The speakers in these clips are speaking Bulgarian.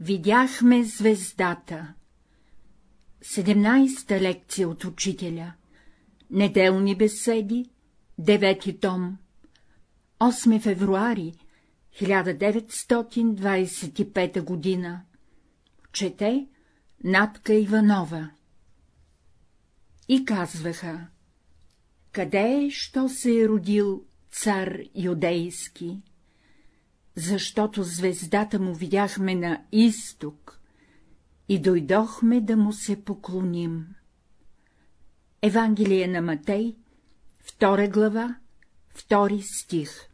Видяхме звездата. Седемнайста лекция от учителя. Неделни беседи. Девети том. 8 февруари 1925 година. Чете Натка Иванова. И казваха, къде е, що се е родил цар юдейски? Защото звездата му видяхме на изток и дойдохме да му се поклоним. Евангелие на Матей, втора глава, втори стих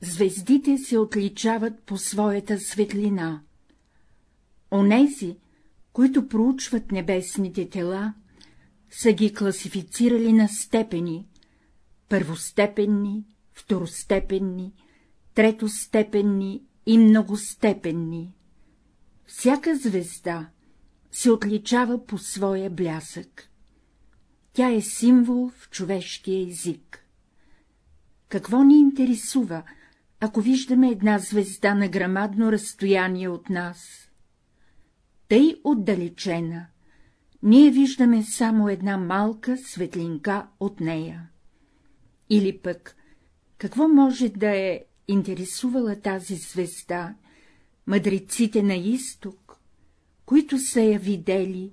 Звездите се отличават по своята светлина. Онези, които проучват небесните тела, са ги класифицирали на степени — първостепенни, второстепенни, третостепенни и многостепенни. Всяка звезда се отличава по своя блясък. Тя е символ в човешкия език. Какво ни интересува, ако виждаме една звезда на грамадно разстояние от нас? Тъй отдалечена, ние виждаме само една малка светлинка от нея. Или пък, какво може да е интересувала тази звезда, мъдреците на изток, които са я видели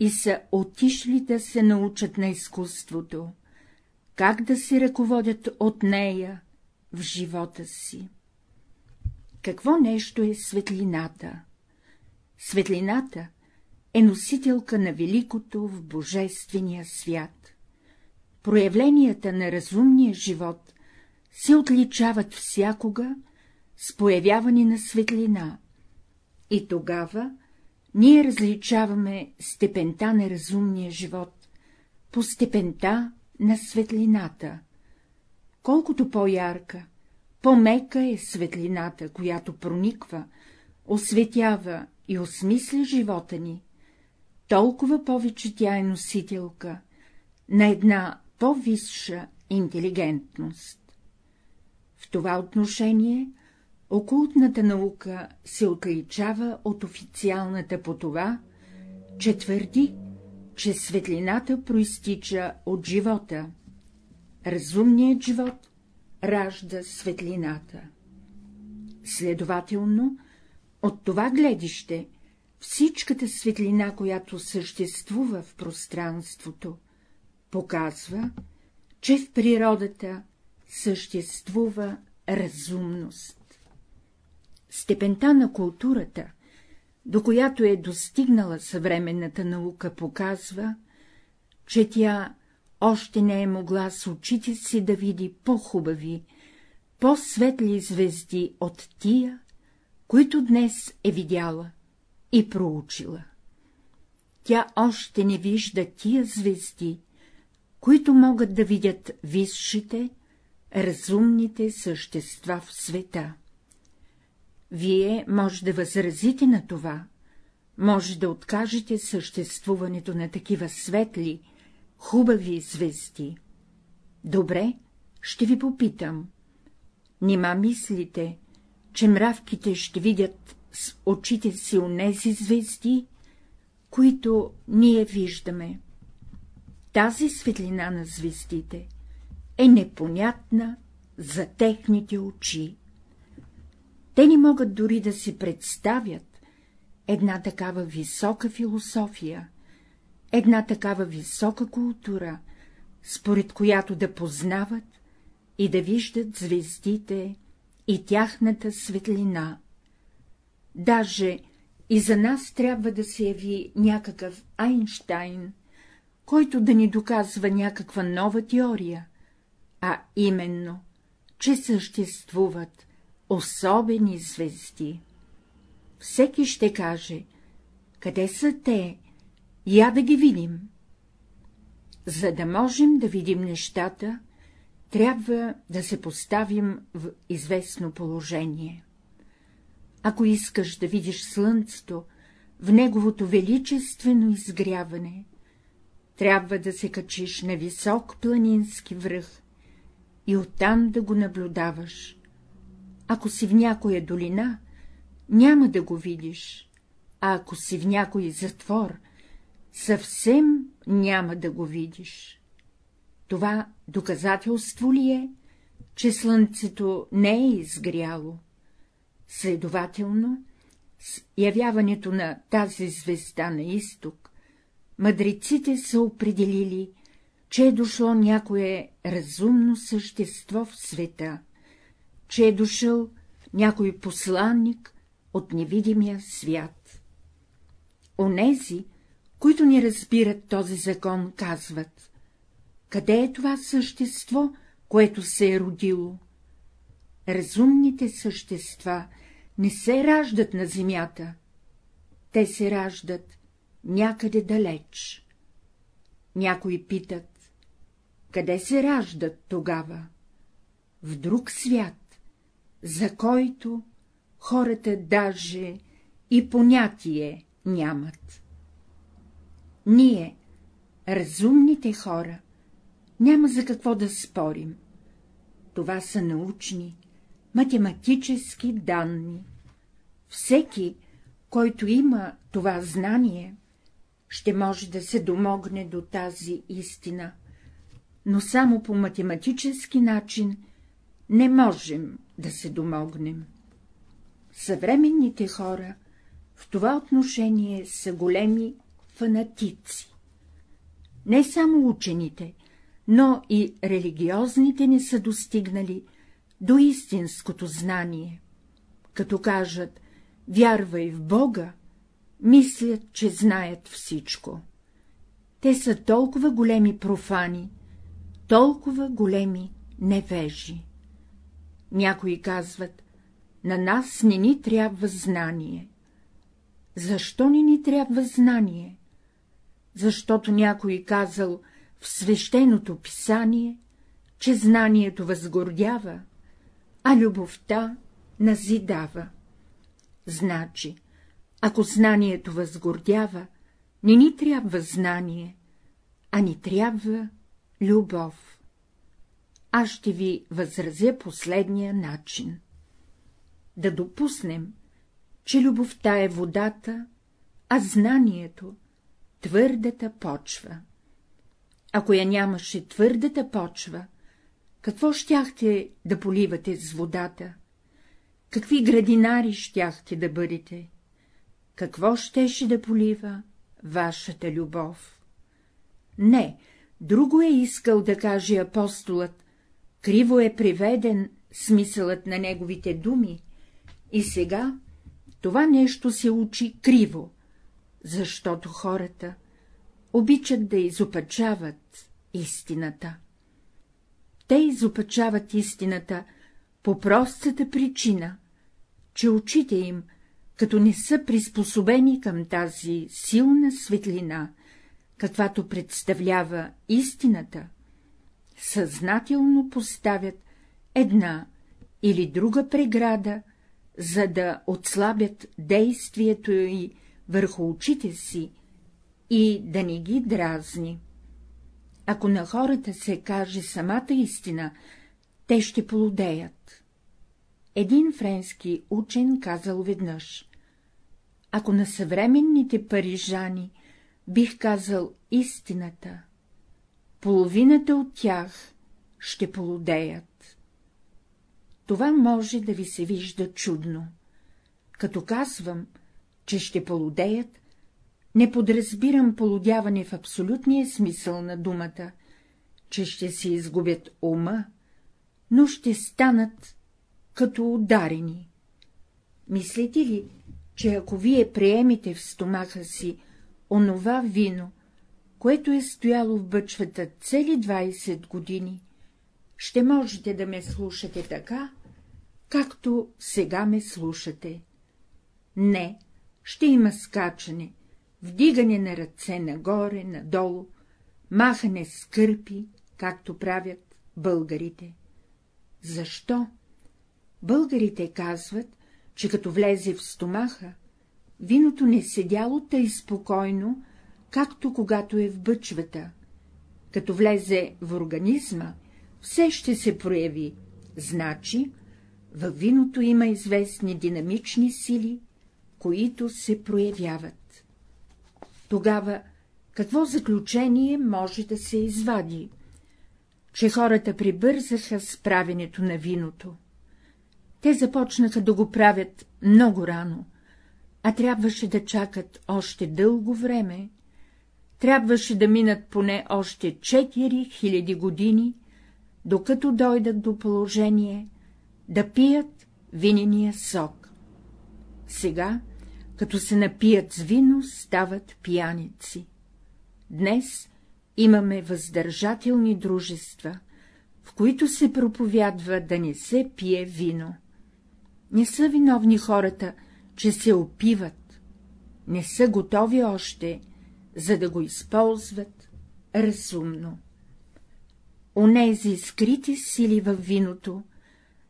и са отишли да се научат на изкуството, как да се ръководят от нея в живота си. Какво нещо е светлината? Светлината е носителка на великото в божествения свят. Проявленията на разумния живот се отличават всякога с появяване на светлина, и тогава ние различаваме степента на разумния живот по степента на светлината. Колкото по-ярка, по-мека е светлината, която прониква, осветява и осмисля живота ни, толкова повече тя е носителка на една по-висша интелигентност. Това отношение окултната наука се отличава от официалната по това, че твърди, че светлината проистича от живота. Разумният живот ражда светлината. Следователно, от това гледище, всичката светлина, която съществува в пространството, показва, че в природата съществува разумност. Степента на културата, до която е достигнала съвременната наука, показва, че тя още не е могла с очите си да види по-хубави, по-светли звезди от тия, които днес е видяла и проучила. Тя още не вижда тия звезди, които могат да видят висшите, разумните същества в света. Вие може да възразите на това, може да откажете съществуването на такива светли, хубави звезди. Добре, ще ви попитам. Нима мислите, че мравките ще видят с очите си онези звезди, които ние виждаме? Тази светлина на звездите е непонятна за техните очи. Те не могат дори да си представят една такава висока философия, една такава висока култура, според която да познават и да виждат звездите и тяхната светлина. Даже и за нас трябва да се яви някакъв Айнштайн, който да ни доказва някаква нова теория, а именно, че съществуват особени звезди. Всеки ще каже, къде са те, я да ги видим. За да можем да видим нещата, трябва да се поставим в известно положение. Ако искаш да видиш слънцето в неговото величествено изгряване, трябва да се качиш на висок планински връх и оттам да го наблюдаваш. Ако си в някоя долина, няма да го видиш, а ако си в някой затвор, съвсем няма да го видиш. Това доказателство ли е, че слънцето не е изгряло? Следователно, с явяването на тази звезда на изток, мъдреците са определили, че е дошло някое разумно същество в света, че е дошъл някой посланник от невидимия свят. Онези, които ни разбират този закон, казват, къде е това същество, което се е родило? Разумните същества не се раждат на земята, те се раждат някъде далеч. Някои питат, къде се раждат тогава? В друг свят, за който хората даже и понятие нямат. Ние, разумните хора, няма за какво да спорим. Това са научни, математически данни. Всеки, който има това знание, ще може да се домогне до тази истина, но само по математически начин не можем да се домогнем. Съвременните хора в това отношение са големи фанатици. Не само учените, но и религиозните не са достигнали до истинското знание. Като кажат «вярвай в Бога», мислят, че знаят всичко. Те са толкова големи профани, толкова големи невежи. Някои казват, на нас не ни трябва знание. Защо не ни трябва знание? Защото някой казал в свещеното писание, че знанието възгордява, а любовта назидава. Значи, ако знанието възгордява, не ни трябва знание, а ни трябва любов. Аз ще ви възразя последния начин. Да допуснем, че любовта е водата, а знанието — твърдата почва. Ако я нямаше твърдата почва, какво щяхте да поливате с водата? Какви градинари щяхте да бъдете? Какво щеше да полива вашата любов? Не, друго е искал да каже апостолът, криво е приведен смисълът на неговите думи, и сега това нещо се учи криво, защото хората обичат да изопачават истината. Те изопачават истината по простата причина, че очите им, като не са приспособени към тази силна светлина, каквато представлява истината, съзнателно поставят една или друга преграда, за да отслабят действието й върху очите си и да не ги дразни. Ако на хората се каже самата истина, те ще полудеят. Един френски учен казал веднъж — ако на съвременните парижани бих казал истината, половината от тях ще полудеят. Това може да ви се вижда чудно. Като казвам, че ще полудеят, не подразбирам полудяване в абсолютния смисъл на думата, че ще се изгубят ума, но ще станат като ударени. Мислите ли, че ако вие приемете в стомаха си онова вино, което е стояло в бъчвата цели 20 години, ще можете да ме слушате така, както сега ме слушате. Не, ще има скачане, вдигане на ръце нагоре, надолу, махане с кърпи, както правят българите. Защо? Българите казват, че като влезе в стомаха, виното не седяло тъй спокойно, както когато е в бъчвата. Като влезе в организма, все ще се прояви, значи, във виното има известни динамични сили, които се проявяват. Тогава какво заключение може да се извади? Че хората прибързаха с правенето на виното. Те започнаха да го правят много рано, а трябваше да чакат още дълго време. Трябваше да минат поне още 4000 години, докато дойдат до положение да пият винения сок. Сега, като се напият с вино, стават пияници. Днес имаме въздържателни дружества, в които се проповядва да не се пие вино. Не са виновни хората, че се опиват, не са готови още, за да го използват разумно. Онези скрити сили във виното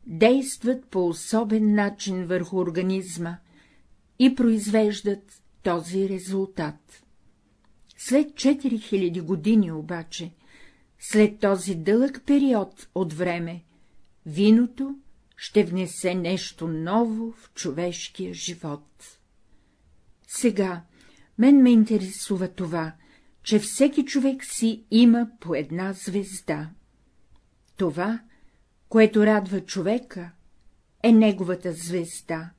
действат по особен начин върху организма и произвеждат този резултат. След 4000 години обаче, след този дълъг период от време, виното ще внесе нещо ново в човешкия живот. Сега мен ме интересува това, че всеки човек си има по една звезда. Това, което радва човека, е неговата звезда,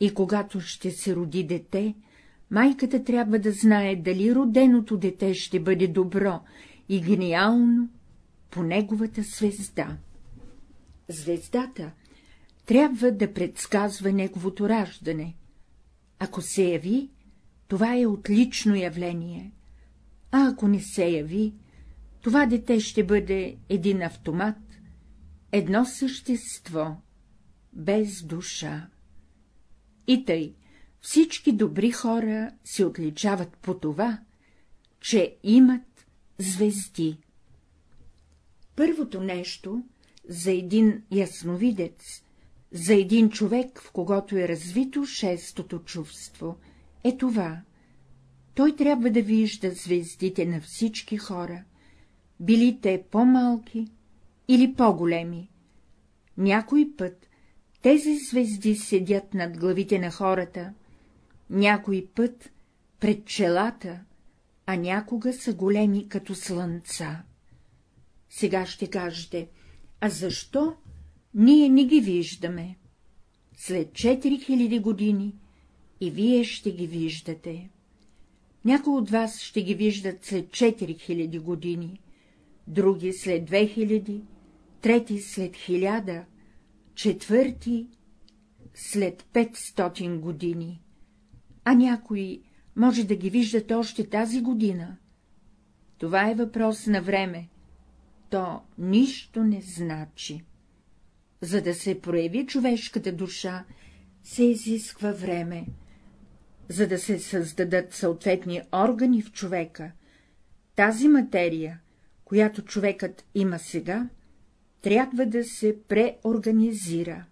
и когато ще се роди дете, майката трябва да знае, дали роденото дете ще бъде добро и гениално по неговата звезда. Звездата трябва да предсказва неговото раждане. Ако се яви, това е отлично явление, а ако не се яви, това дете ще бъде един автомат, едно същество, без душа. И тъй, всички добри хора се отличават по това, че имат звезди. Първото нещо за един ясновидец, за един човек, в когото е развито шестото чувство, е това. Той трябва да вижда звездите на всички хора, били те по-малки или по-големи. Някой път тези звезди седят над главите на хората, някой път пред челата, а някога са големи като слънца. Сега ще кажете, а защо ние не ги виждаме? След 4000 години и вие ще ги виждате. Някои от вас ще ги виждат след 4000 години, други след 2000, трети след 1000, четвърти след 500 години, а някои може да ги виждат още тази година. Това е въпрос на време, то нищо не значи. За да се прояви човешката душа, се изисква време. За да се създадат съответни органи в човека, тази материя, която човекът има сега, трябва да се преорганизира.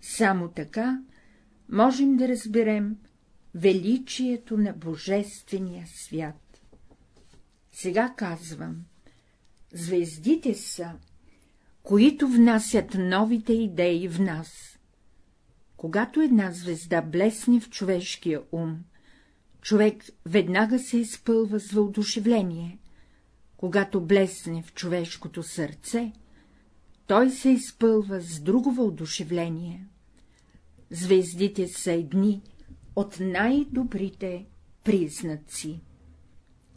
Само така можем да разберем величието на Божествения свят. Сега казвам, звездите са, които внасят новите идеи в нас. Когато една звезда блесне в човешкия ум, човек веднага се изпълва с въодушевление. Когато блесне в човешкото сърце, той се изпълва с друго въодушевление. Звездите са едни от най-добрите признаци.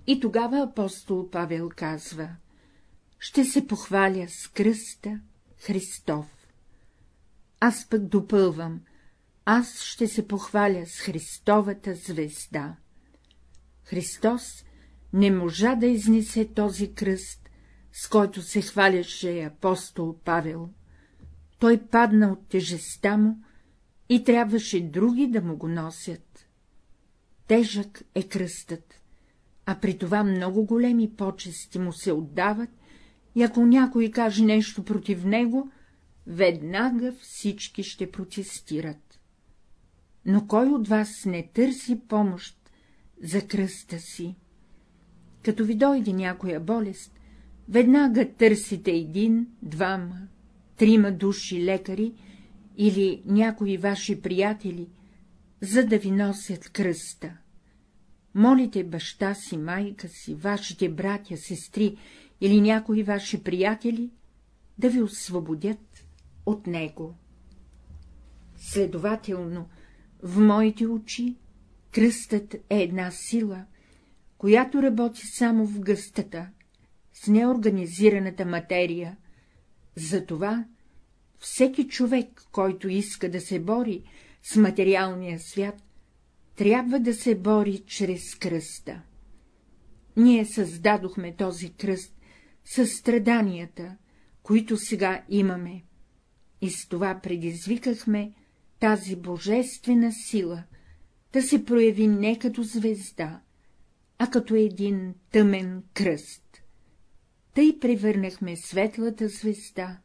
И тогава апостол Павел казва — ще се похваля с кръста Христов. Аз пък допълвам — аз ще се похваля с Христовата звезда. Христос не можа да изнесе този кръст, с който се хваляше апостол Павел. Той падна от тежеста му и трябваше други да му го носят. Тежък е кръстът, а при това много големи почести му се отдават, и ако някой каже нещо против него, веднага всички ще протестират. Но кой от вас не търси помощ за кръста си? Като ви дойде някоя болест, веднага търсите един, двама, трима души лекари или някои ваши приятели, за да ви носят кръста. Молите баща си, майка си, вашите братя, сестри или някои ваши приятели да ви освободят от него. Следователно, в моите очи кръстът е една сила, която работи само в гъстата, с неорганизираната материя. Затова всеки човек, който иска да се бори с материалния свят, трябва да се бори чрез кръста. Ние създадохме този кръст със страданията, които сега имаме, и с това предизвикахме тази божествена сила да се прояви не като звезда, а като един тъмен кръст. Тъй превърнахме светлата звезда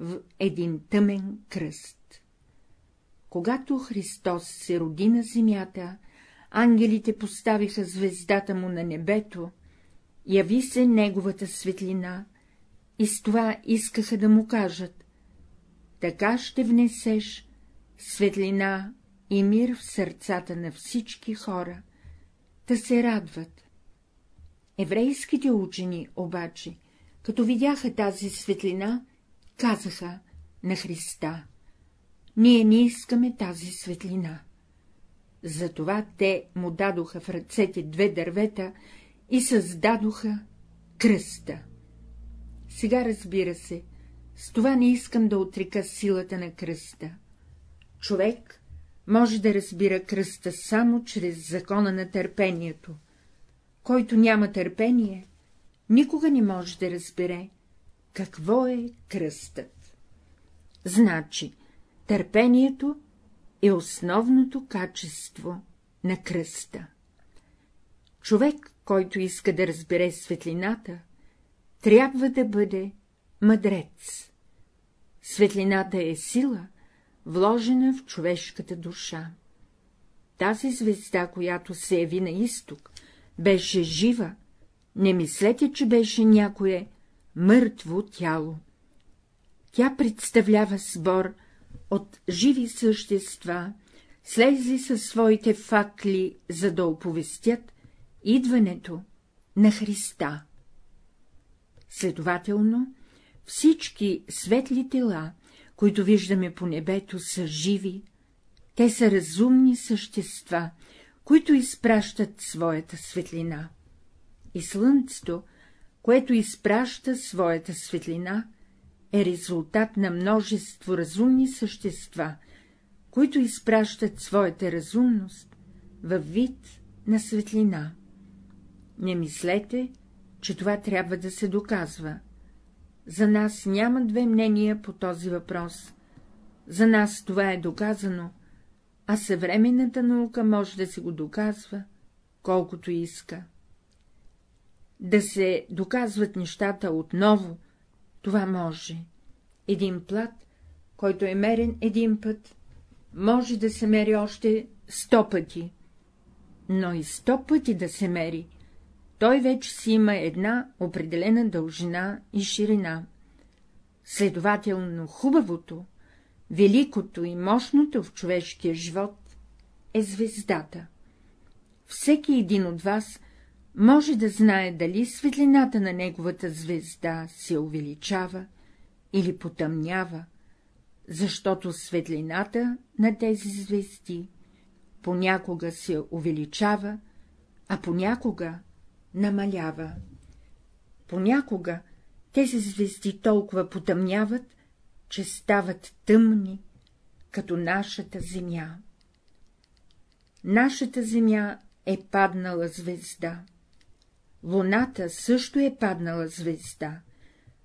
в един тъмен кръст. Когато Христос се роди на земята, ангелите поставиха звездата му на небето, яви се неговата светлина, и с това искаха да му кажат — така ще внесеш светлина и мир в сърцата на всички хора, да се радват. Еврейските учени обаче, като видяха тази светлина, казаха на Христа — ние не искаме тази светлина. Затова те му дадоха в ръцете две дървета и създадоха кръста. Сега разбира се, с това не искам да отрека силата на кръста. Човек може да разбира кръста само чрез закона на търпението. Който няма търпение, никога не може да разбере, какво е кръстът. Значи, търпението е основното качество на кръста. Човек, който иска да разбере светлината, трябва да бъде мъдрец. Светлината е сила, вложена в човешката душа. Тази звезда, която се яви на изток, беше жива, не мислете, че беше някое мъртво тяло. Тя представлява сбор от живи същества, слезли със своите факли, за да оповестят идването на Христа. Следователно, всички светли тела, които виждаме по небето, са живи, те са разумни същества, които изпращат своята светлина. И слънцето, което изпраща своята светлина, е резултат на множество разумни същества, които изпращат своята разумност във вид на светлина. Не мислете, че това трябва да се доказва. За нас няма две мнения по този въпрос. За нас това е доказано, а съвременната наука може да се го доказва, колкото иска. Да се доказват нещата отново, това може. Един плат, който е мерен един път, може да се мери още сто пъти, но и сто пъти да се мери, той вече си има една определена дължина и ширина. Следователно хубавото, великото и мощното в човешкия живот е звездата. Всеки един от вас може да знае дали светлината на неговата звезда се увеличава или потъмнява, защото светлината на тези звезди понякога се увеличава, а понякога намалява. Понякога тези звезди толкова потъмняват, че стават тъмни, като нашата земя. Нашата земя е паднала звезда. Луната също е паднала звезда.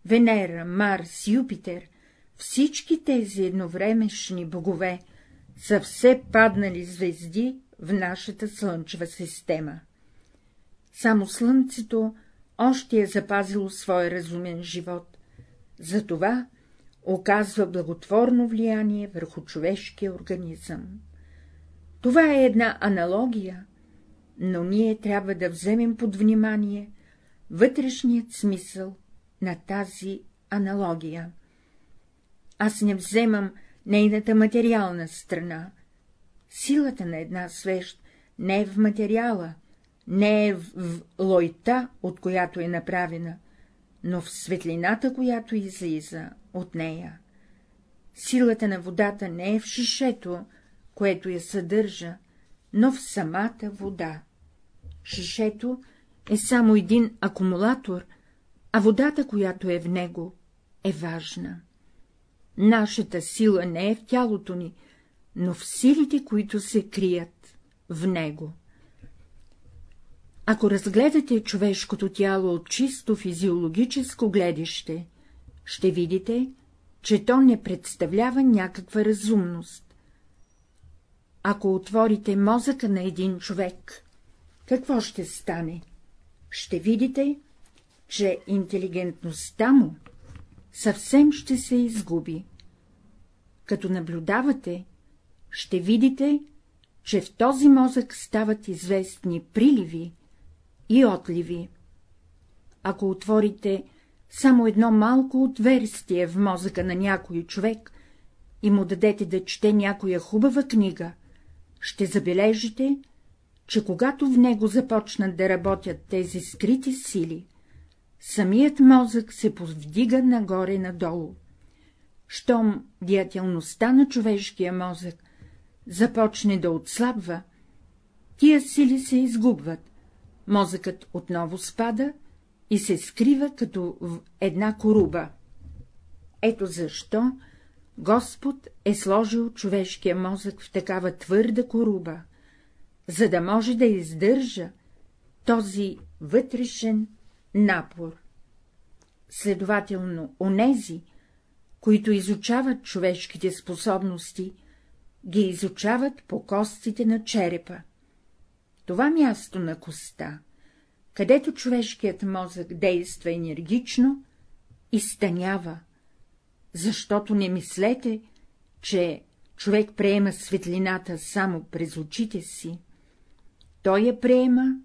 Венера, Марс, Юпитер, всички тези едновремешни богове са все паднали звезди в нашата Слънчева система. Само Слънцето още е запазило своя разумен живот, затова оказва благотворно влияние върху човешкия организъм. Това е една аналогия, но ние трябва да вземем под внимание вътрешният смисъл на тази аналогия. Аз не вземам нейната материална страна. Силата на една свещ не е в материала, не е в лойта, от която е направена, но в светлината, която излиза от нея. Силата на водата не е в шишето, което я съдържа, но в самата вода. Шишето е само един акумулатор, а водата, която е в него, е важна. Нашата сила не е в тялото ни, но в силите, които се крият в него. Ако разгледате човешкото тяло от чисто физиологическо гледище, ще видите, че то не представлява някаква разумност. Ако отворите мозъка на един човек, какво ще стане? Ще видите, че интелигентността му съвсем ще се изгуби. Като наблюдавате, ще видите, че в този мозък стават известни приливи и отливи. Ако отворите само едно малко отверстие в мозъка на някой човек и му дадете да чете някоя хубава книга, ще забележите, че когато в него започнат да работят тези скрити сили, самият мозък се повдига нагоре-надолу. Щом диятелността на човешкия мозък започне да отслабва, тия сили се изгубват, мозъкът отново спада и се скрива като в една коруба. Ето защо Господ е сложил човешкия мозък в такава твърда коруба, за да може да издържа този вътрешен напор. Следователно, онези, които изучават човешките способности, ги изучават по костите на черепа. Това място на коста, където човешкият мозък действа енергично, изтънява, защото не мислете, че човек приема светлината само през очите си, той я приема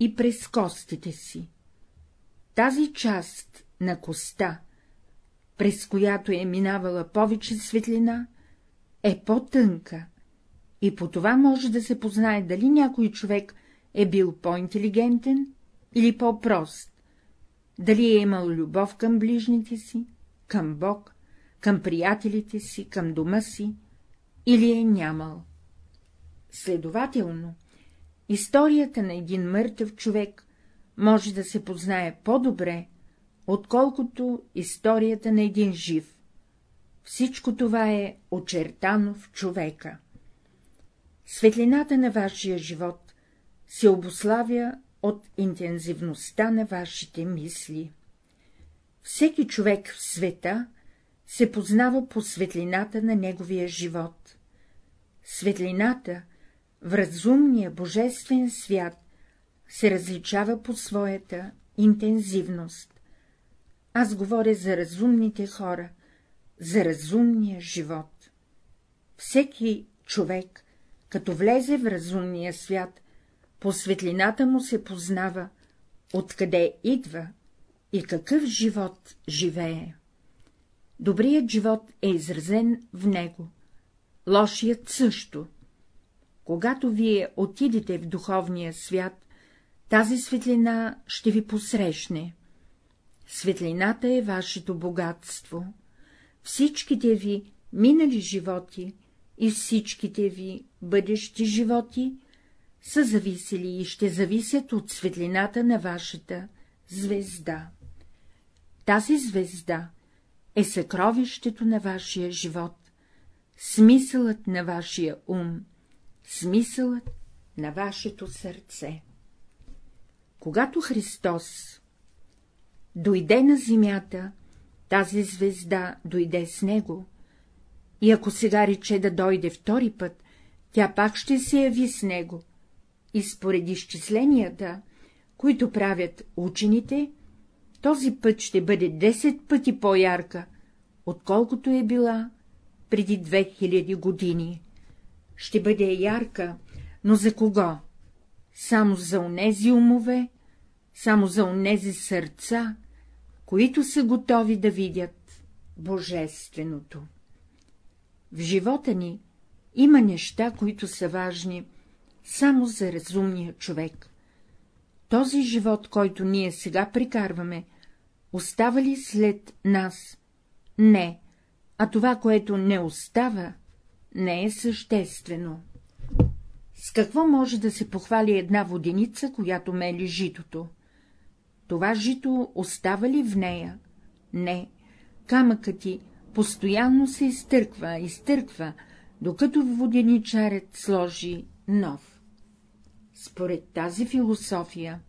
и през костите си. Тази част на коста, през която е минавала повече светлина, е по-тънка и по това може да се познае дали някой човек е бил по-интелигентен или по-прост, дали е имал любов към ближните си, към Бог, към приятелите си, към дома си, или е нямал. Следователно, историята на един мъртъв човек може да се познае по-добре, отколкото историята на един жив. Всичко това е очертано в човека. Светлината на вашия живот се обославя от интензивността на вашите мисли. Всеки човек в света се познава по светлината на неговия живот. Светлината в разумния божествен свят се различава по своята интензивност. Аз говоря за разумните хора, за разумния живот. Всеки човек, като влезе в разумния свят, по светлината му се познава, откъде идва и какъв живот живее. Добрият живот е изразен в него, лошият също. Когато вие отидете в духовния свят, тази светлина ще ви посрещне. Светлината е вашето богатство. Всичките ви минали животи и всичките ви бъдещи животи са зависели и ще зависят от светлината на вашата звезда. Тази звезда е съкровището на вашия живот, смисълът на вашия ум, смисълът на вашето сърце. Когато Христос дойде на земята, тази звезда дойде с него, и ако сега рече да дойде втори път, тя пак ще се яви с него, и според изчисленията, които правят учените, този път ще бъде 10 пъти по-ярка, отколкото е била преди 2000 години. Ще бъде ярка, но за кого? Само за онези умове, само за онези сърца, които са готови да видят Божественото. В живота ни Има неща, които са важни само за разумния човек. Този живот, който ние сега прикарваме, остава ли след нас? Не, а това, което не остава, не е съществено. С какво може да се похвали една воденица, която мели житото? Това жито остава ли в нея? Не, камъкът ти постоянно се изтърква, изтърква, докато воденичарят сложи нов. Според тази философия,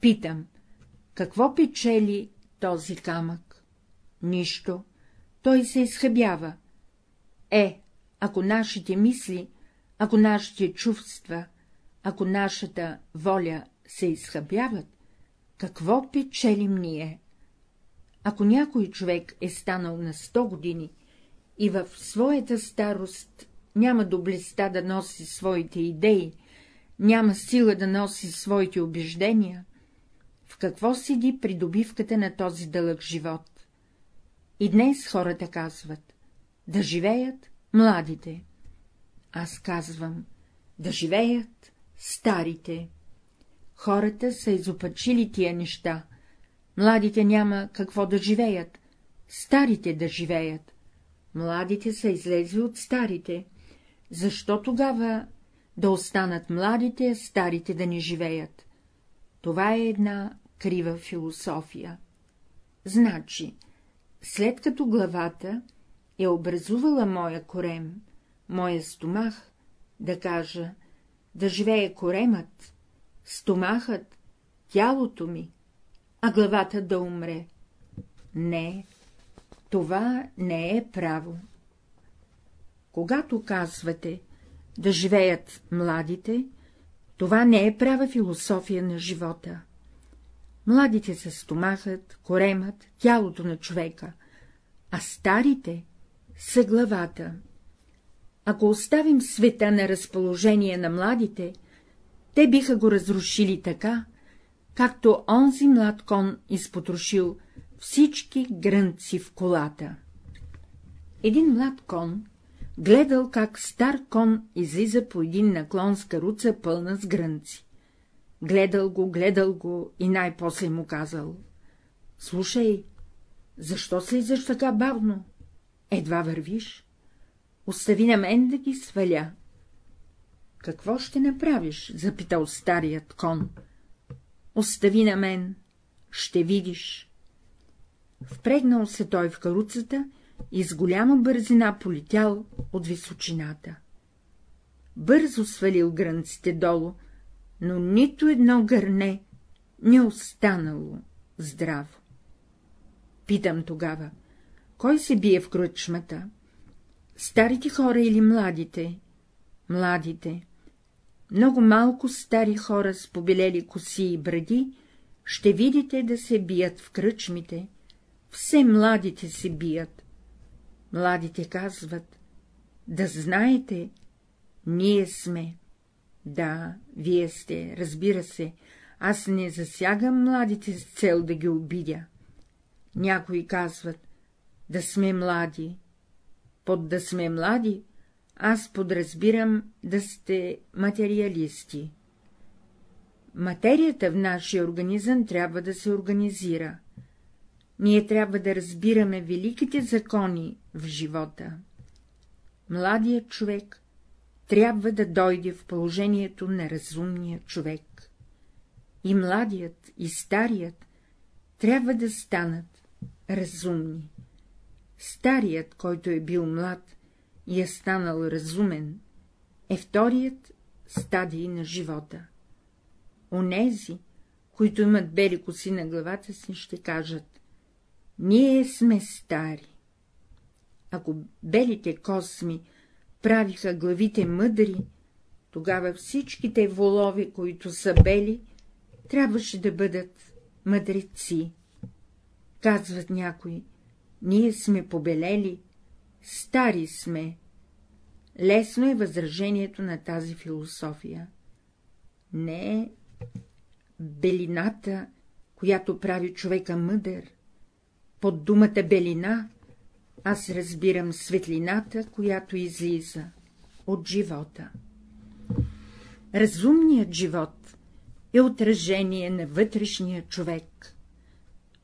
питам, какво печели този камък? Нищо. Той се изхъбява. Е, ако нашите мисли, ако нашите чувства, ако нашата воля се изхъбяват, какво печелим ние? Ако някой човек е станал на 100 години и в своята старост няма доблестта да носи своите идеи, няма сила да носи своите убеждения, в какво седи придобивката на този дълъг живот? И днес хората казват — да живеят младите. Аз казвам — да живеят старите. Хората са изопачили тия неща. Младите няма какво да живеят, старите да живеят. Младите са излезли от старите. Защо тогава да останат младите, а старите да не живеят? Това е една крива философия. Значи, след като главата е образувала моя корем, моя стомах, да кажа, да живее коремът, стомахът, тялото ми, а главата да умре. Не, това не е право. Когато казвате да живеят младите, това не е права философия на живота. Младите са стомахът, коремът, тялото на човека, а старите са главата. Ако оставим света на разположение на младите, те биха го разрушили така, както онзи млад кон изпотрошил всички грънци в колата. Един млад кон гледал как стар кон излиза по един наклон с каруца пълна с грънци. Гледал го, гледал го и най-после му казал — Слушай, защо слизаш така бавно? Едва вървиш. Остави на мен да ги сваля. Какво ще направиш? запитал старият кон. Остави на мен, ще видиш. Впрегнал се той в каруцата и с голяма бързина полетял от височината. Бързо свалил грънците долу, но нито едно гърне не останало здраво. Питам тогава, кой се бие в кръчмата? Старите хора или младите? Младите. Много малко стари хора с побелели коси и бради ще видите да се бият в кръчмите. Все младите се бият. Младите казват, да знаете, ние сме. Да, вие сте, разбира се, аз не засягам младите с цел да ги обидя. Някои казват, да сме млади. Под да сме млади, аз подразбирам да сте материалисти. Материята в нашия организъм трябва да се организира. Ние трябва да разбираме великите закони в живота. Младият човек трябва да дойде в положението на разумния човек. И младият, и старият трябва да станат разумни. Старият, който е бил млад и е станал разумен, е вторият стадий на живота. Онези, които имат бели коси на главата си, ще кажат — ние сме стари. Ако белите косми правиха главите мъдри, тогава всичките волови, които са бели, трябваше да бъдат мъдреци. Казват някои, ние сме побелели, стари сме. Лесно е възражението на тази философия. Не е белината, която прави човека мъдър. Под думата белина аз разбирам светлината, която излиза. от живота. Разумният живот е отражение на вътрешния човек.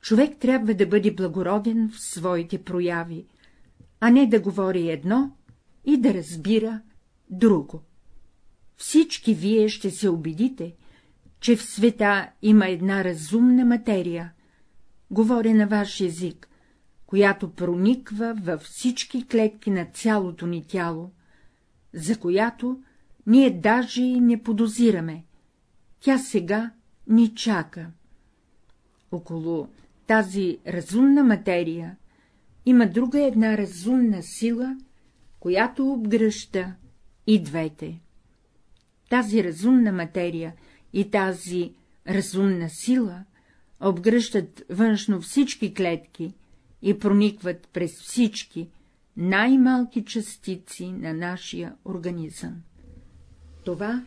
Човек трябва да бъде благороден в своите прояви, а не да говори едно и да разбира друго. Всички вие ще се убедите, че в света има една разумна материя, говоря на ваш език, която прониква във всички клетки на цялото ни тяло, за която ние даже и не подозираме. Тя сега ни чака. Около тази разумна материя има друга една разумна сила, която обгръща и двете. Тази разумна материя и тази разумна сила обгръщат външно всички клетки и проникват през всички най-малки частици на нашия организъм. Това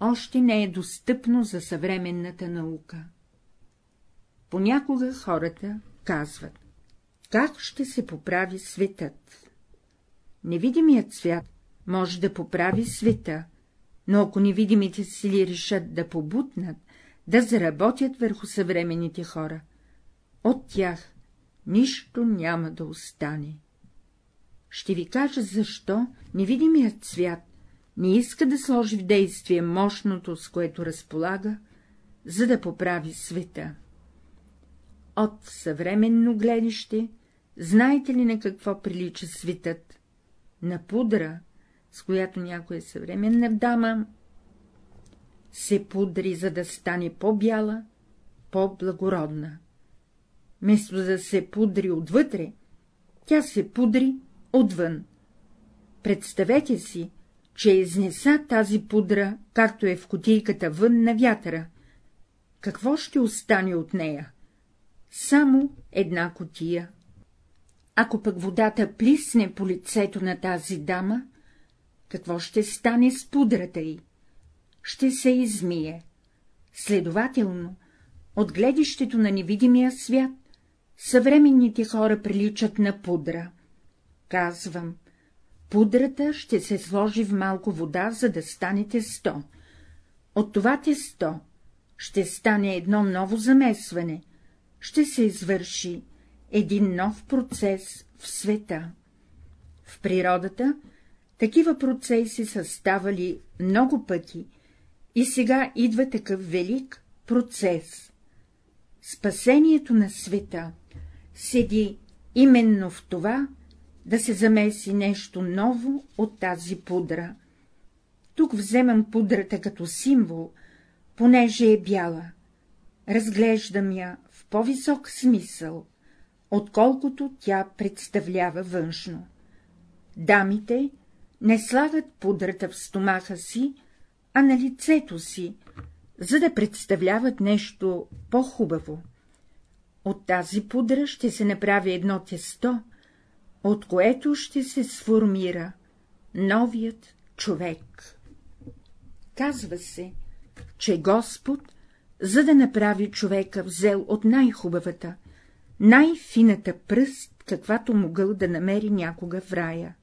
още не е достъпно за съвременната наука. Понякога хората казват, как ще се поправи светът? Невидимият свят може да поправи света, но ако невидимите сили решат да побутнат, да заработят върху съвременните хора, от тях нищо няма да остане. Ще ви кажа, защо невидимият свят не иска да сложи в действие мощното, с което разполага, за да поправи света. От съвременно гледище, знаете ли на какво прилича светът? На пудра, с която някоя съвременна дама се пудри, за да стане по-бяла, по-благородна. Место да се пудри отвътре, тя се пудри отвън. Представете си, че изнеса тази пудра, както е в котийката вън на вятъра. Какво ще остане от нея? Само една котия. Ако пък водата плисне по лицето на тази дама, какво ще стане с пудрата й? Ще се измие. Следователно, от гледището на невидимия свят, съвременните хора приличат на пудра. Казвам, пудрата ще се сложи в малко вода, за да стане тесто. От това тесто ще стане едно ново замесване, ще се извърши един нов процес в света. В природата такива процеси са ставали много пъти и сега идва такъв велик процес. Спасението на света седи именно в това, да се замеси нещо ново от тази пудра. Тук вземам пудрата като символ, понеже е бяла. Разглеждам я в по-висок смисъл, отколкото тя представлява външно. Дамите не слагат пудрата в стомаха си, а на лицето си, за да представляват нещо по-хубаво. От тази пудра ще се направи едно тесто, от което ще се сформира новият човек. Казва се, че Господ, за да направи човека, взел от най-хубавата, най-фината пръст, каквато могъл да намери някога в рая.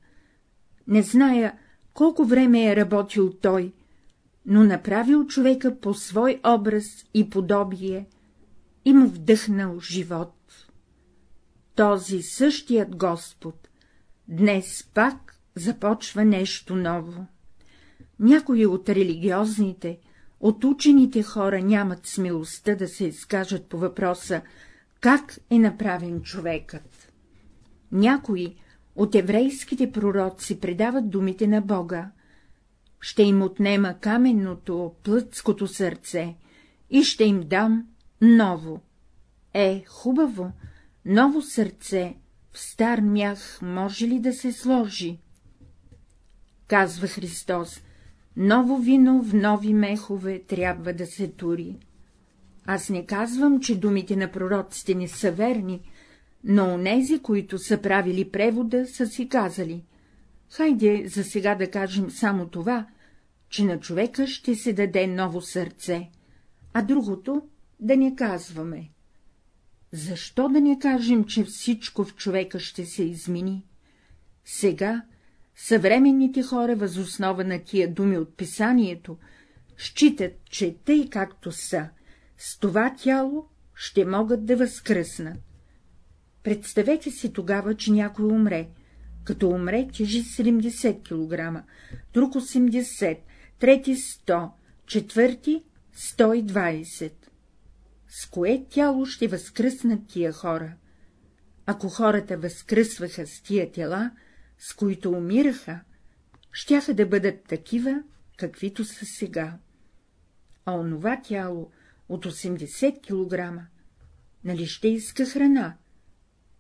Не зная колко време е работил той, но направил човека по свой образ и подобие и му вдъхнал живот този същият Господ днес пак започва нещо ново. Някои от религиозните, от учените хора нямат смелостта да се изкажат по въпроса, как е направен човекът. Някои от еврейските пророци предават думите на Бога. Ще им отнема каменното, плътското сърце и ще им дам ново. Е, хубаво, ново сърце в стар мях може ли да се сложи? Казва Христос, ново вино в нови мехове трябва да се тури. Аз не казвам, че думите на пророците не са верни, но онези, които са правили превода, са си казали. Хайде за сега да кажем само това, че на човека ще се даде ново сърце, а другото да не казваме. Защо да не кажем, че всичко в човека ще се измени? Сега, Съвременните хора, възоснова на тия думи от писанието, считат, че тъй както са, с това тяло ще могат да възкръснат. Представете си тогава, че някой умре. Като умре, тежи 70 кг, друг 80, трети 100, четвърти 120. С кое тяло ще възкръснат тия хора? Ако хората възкръсваха с тия тела, с които умираха, щяха да бъдат такива, каквито са сега. А онова тяло от 80 кг, нали ще иска храна?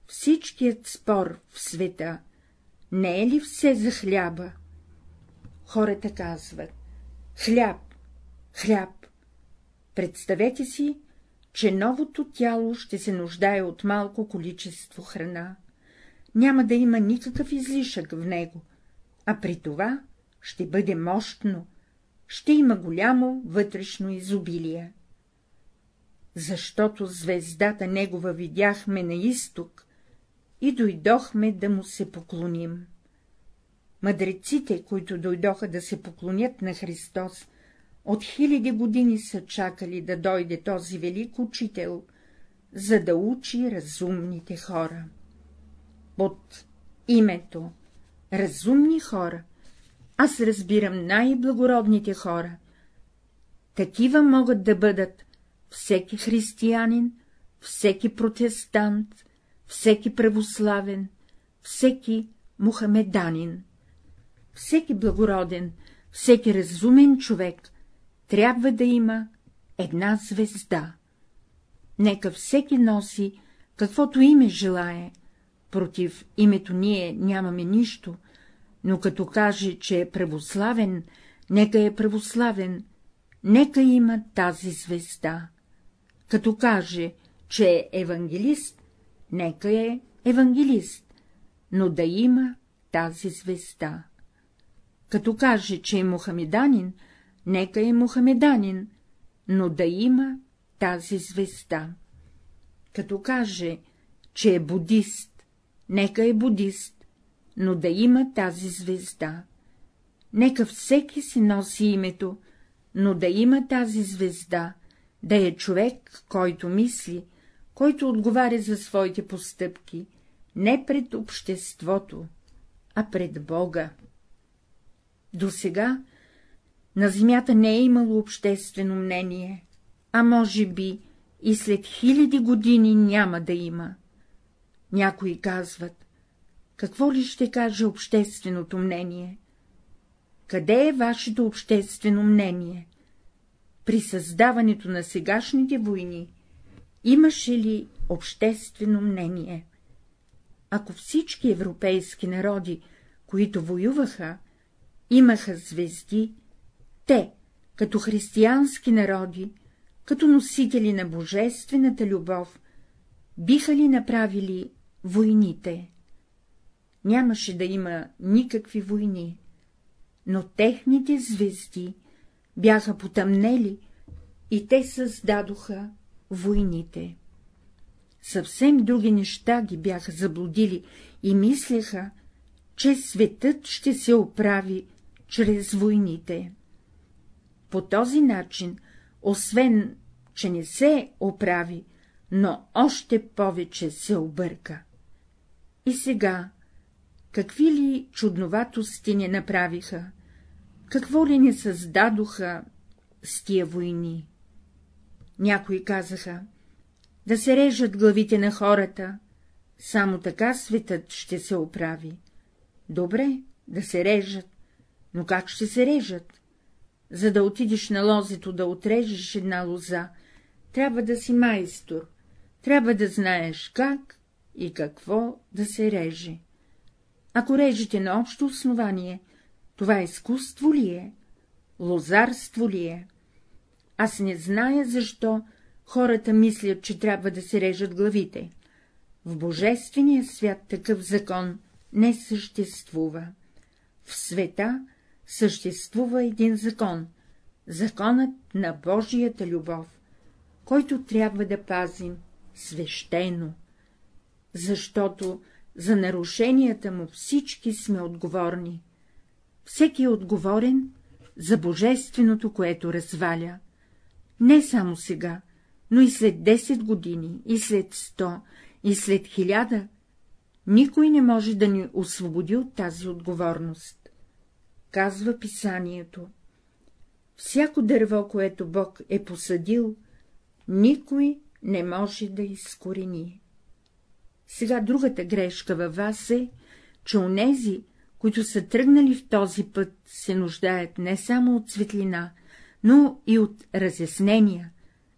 Всичкият спор в света не е ли все за хляба? Хората казват — хляб, хляб. Представете си, че новото тяло ще се нуждае от малко количество храна. Няма да има никакъв излишък в него, а при това ще бъде мощно, ще има голямо вътрешно изобилие. Защото звездата негова видяхме на изток и дойдохме да му се поклоним. Мъдреците, които дойдоха да се поклонят на Христос, от хиляди години са чакали да дойде този велик учител, за да учи разумните хора. Под името разумни хора аз разбирам най-благородните хора. Такива могат да бъдат всеки християнин, всеки протестант, всеки православен, всеки мухамеданин. Всеки благороден, всеки разумен човек трябва да има една звезда. Нека всеки носи каквото име желае, против името ние нямаме нищо, но като каже, че е православен, нека е православен, нека има тази звезда. Като каже, че е евангелист, нека е евангелист, но да има тази звезда. Като каже, че е мухамеданин, нека е мухамеданин, но да има тази звезда. Като каже, че е будист, нека е будист, но да има тази звезда. Нека всеки си носи името, но да има тази звезда, да е човек, който мисли, който отговаря за своите постъпки, не пред обществото, а пред Бога. До сега на земята не е имало обществено мнение, а може би и след хиляди години няма да има. Някои казват, какво ли ще каже общественото мнение? Къде е вашето обществено мнение? При създаването на сегашните войни имаше ли обществено мнение? Ако всички европейски народи, които воюваха, имаха звезди, те, като християнски народи, като носители на божествената любов, биха ли направили войните? Нямаше да има никакви войни, но техните звезди бяха потъмнели и те създадоха войните. Съвсем други неща ги бяха заблудили и мислеха, че светът ще се оправи чрез войните. По този начин, освен, че не се оправи, но още повече се обърка. И сега, какви ли чудноватости не направиха, какво ли не създадоха с тия войни? Някои казаха, да се режат главите на хората, само така светът ще се оправи. Добре, да се режат, но как ще се режат? За да отидеш на лозето да отрежеш една лоза, трябва да си майстор, трябва да знаеш как и какво да се реже. Ако режете на общо основание, това изкуство ли е? Лозарство ли е? Аз не зная, защо хората мислят, че трябва да се режат главите. В Божествения свят такъв закон не съществува. В света съществува един закон — законът на Божията любов, който трябва да пазим свещено, защото за нарушенията му всички сме отговорни. Всеки е отговорен за божественото, което разваля. Не само сега, но и след 10 години, и след 100, и след хиляда, никой не може да ни освободи от тази отговорност. Казва писанието. Всяко дърво, което Бог е посадил, никой не може да изкорени. Сега другата грешка във вас е, че онези, които са тръгнали в този път, се нуждаят не само от светлина, но и от разяснения,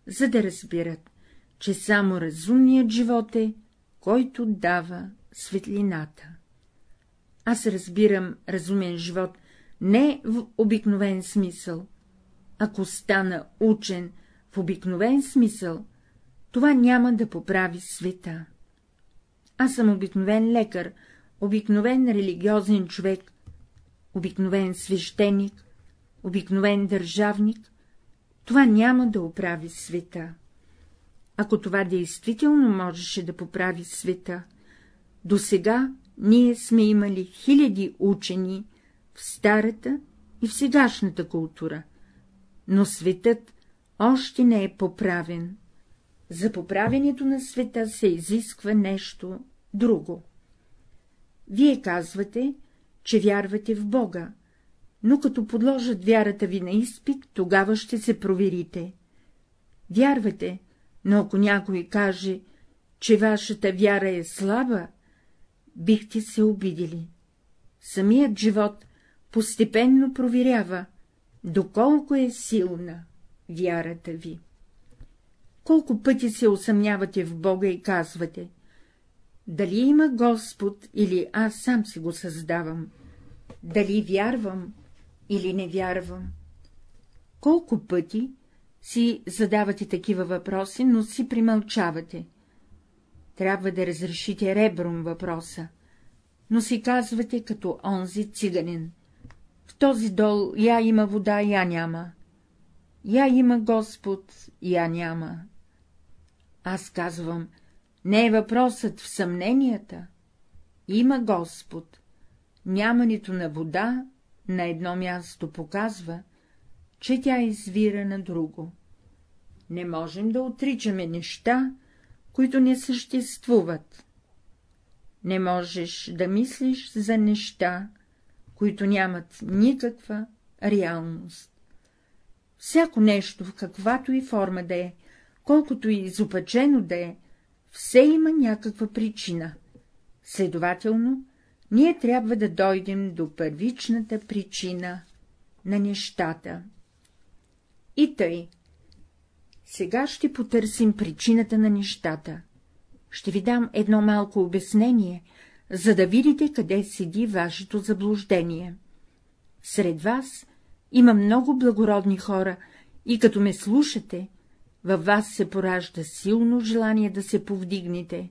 за да разбират, че само разумният живот е, който дава светлината. Аз разбирам разумен живот не в обикновен смисъл. Ако стана учен в обикновен смисъл, това няма да поправи света. Аз съм обикновен лекар, обикновен религиозен човек, обикновен свещеник, обикновен държавник, това няма да оправи света. Ако това действително можеше да поправи света, до сега ние сме имали хиляди учени в старата и в сегашната култура, но светът още не е поправен. За поправенето на света се изисква нещо друго. Вие казвате, че вярвате в Бога, но като подложат вярата ви на изпит, тогава ще се проверите. Вярвате, но ако някой каже, че вашата вяра е слаба, бихте се обидели. Самият живот постепенно проверява, доколко е силна вярата ви. Колко пъти се усъмнявате в Бога и казвате, дали има Господ или аз сам си го създавам, дали вярвам или не вярвам. Колко пъти си задавате такива въпроси, но си примълчавате. Трябва да разрешите ребром въпроса, но си казвате като онзи циганин. В този дол я има вода, я няма. Я има Господ, я няма. Аз казвам, не е въпросът в съмненията. Има Господ. Нямането на вода на едно място показва, че тя извира на друго. Не можем да отричаме неща, които не съществуват. Не можеш да мислиш за неща, които нямат никаква реалност. Всяко нещо, в каквато и форма да е, колкото и изопачено да е, все има някаква причина. Следователно, ние трябва да дойдем до първичната причина на нещата. И тъй. Сега ще потърсим причината на нещата. Ще ви дам едно малко обяснение, за да видите къде седи вашето заблуждение. Сред вас има много благородни хора и като ме слушате, във вас се поражда силно желание да се повдигнете,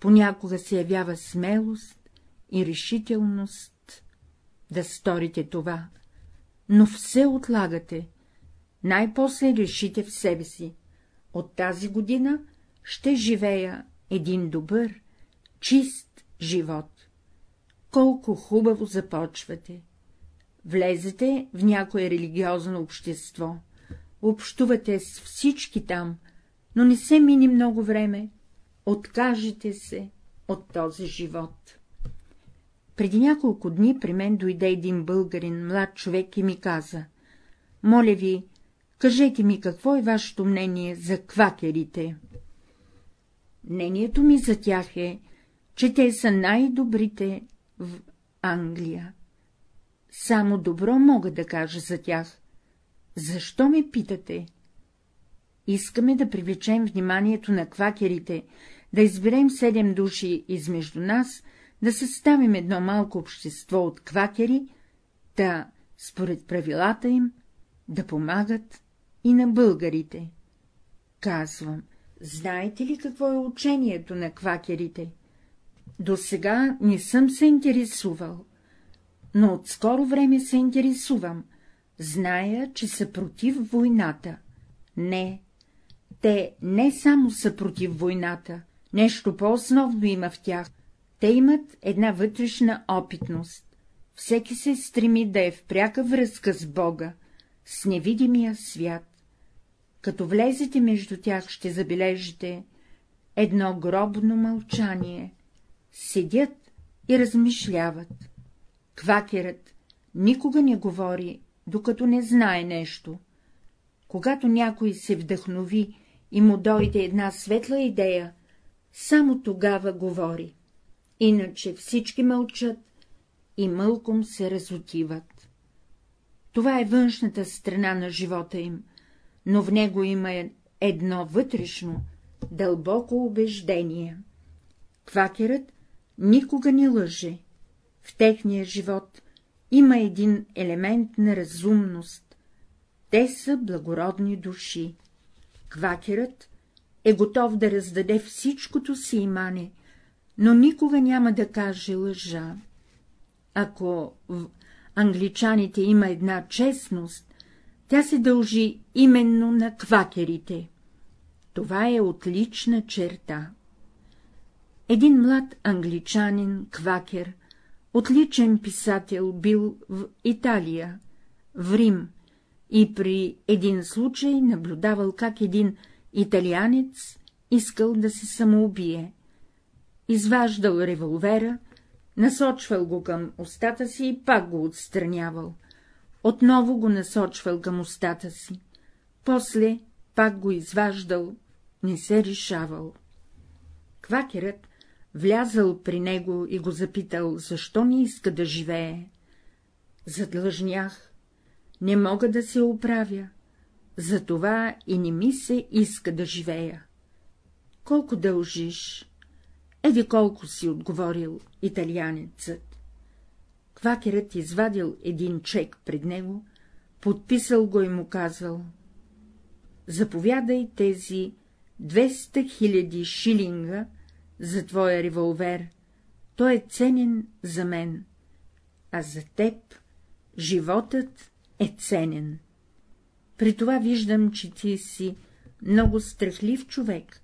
понякога се явява смелост и решителност да сторите това, но все отлагате, най-после решите в себе си. От тази година ще живея един добър, чист живот. Колко хубаво започвате! Влезете в някое религиозно общество, общувате с всички там, но не се мини много време, откажете се от този живот. Преди няколко дни при мен дойде един българин, млад човек и ми каза — моля ви, кажете ми какво е вашето мнение за квакерите. Мнението ми за тях е, че те са най-добрите в Англия. Само добро мога да кажа за тях. Защо ме питате? Искаме да привлечем вниманието на квакерите, да изберем седем души измежду нас, да съставим едно малко общество от квакери, да, според правилата им, да помагат и на българите. Казвам, знаете ли какво е учението на квакерите? До сега не съм се интересувал, но от скоро време се интересувам, Зная, че са против войната. Не, те не само са против войната, нещо по-основно има в тях. Те имат една вътрешна опитност. всеки се стреми да е в пряка връзка с Бога, с невидимия свят. Като влезете между тях, ще забележите едно гробно мълчание. Седят и размишляват. Квакерът никога не говори, докато не знае нещо. Когато някой се вдъхнови и му дойде една светла идея, само тогава говори. Иначе всички мълчат и мълком се разотиват. Това е външната страна на живота им, но в него има едно вътрешно, дълбоко убеждение. Квакерът никога не лъже. В техния живот има един елемент на разумност. Те са благородни души. Квакерът е готов да раздаде всичкото си имане, но никога няма да каже лъжа. Ако в англичаните има една честност, тя се дължи именно на квакерите. Това е отлична черта. Един млад англичанин, квакер, отличен писател бил в Италия, в Рим, и при един случай наблюдавал как един италианец искал да се самоубие. Изваждал револвера, насочвал го към устата си и пак го отстранявал. Отново го насочвал към устата си. После пак го изваждал, не се решавал. Квакерът влязал при него и го запитал, защо не иска да живее. Задлъжнях, не мога да се оправя, затова и не ми се иска да живея. Колко дължиш? Еди колко си отговорил италианецът. Квакерът извадил един чек пред него, подписал го и му казал — заповядай тези 200 хиляди шилинга за твоя револвер, той е ценен за мен, а за теб животът е ценен. При това виждам, че ти си много страхлив човек.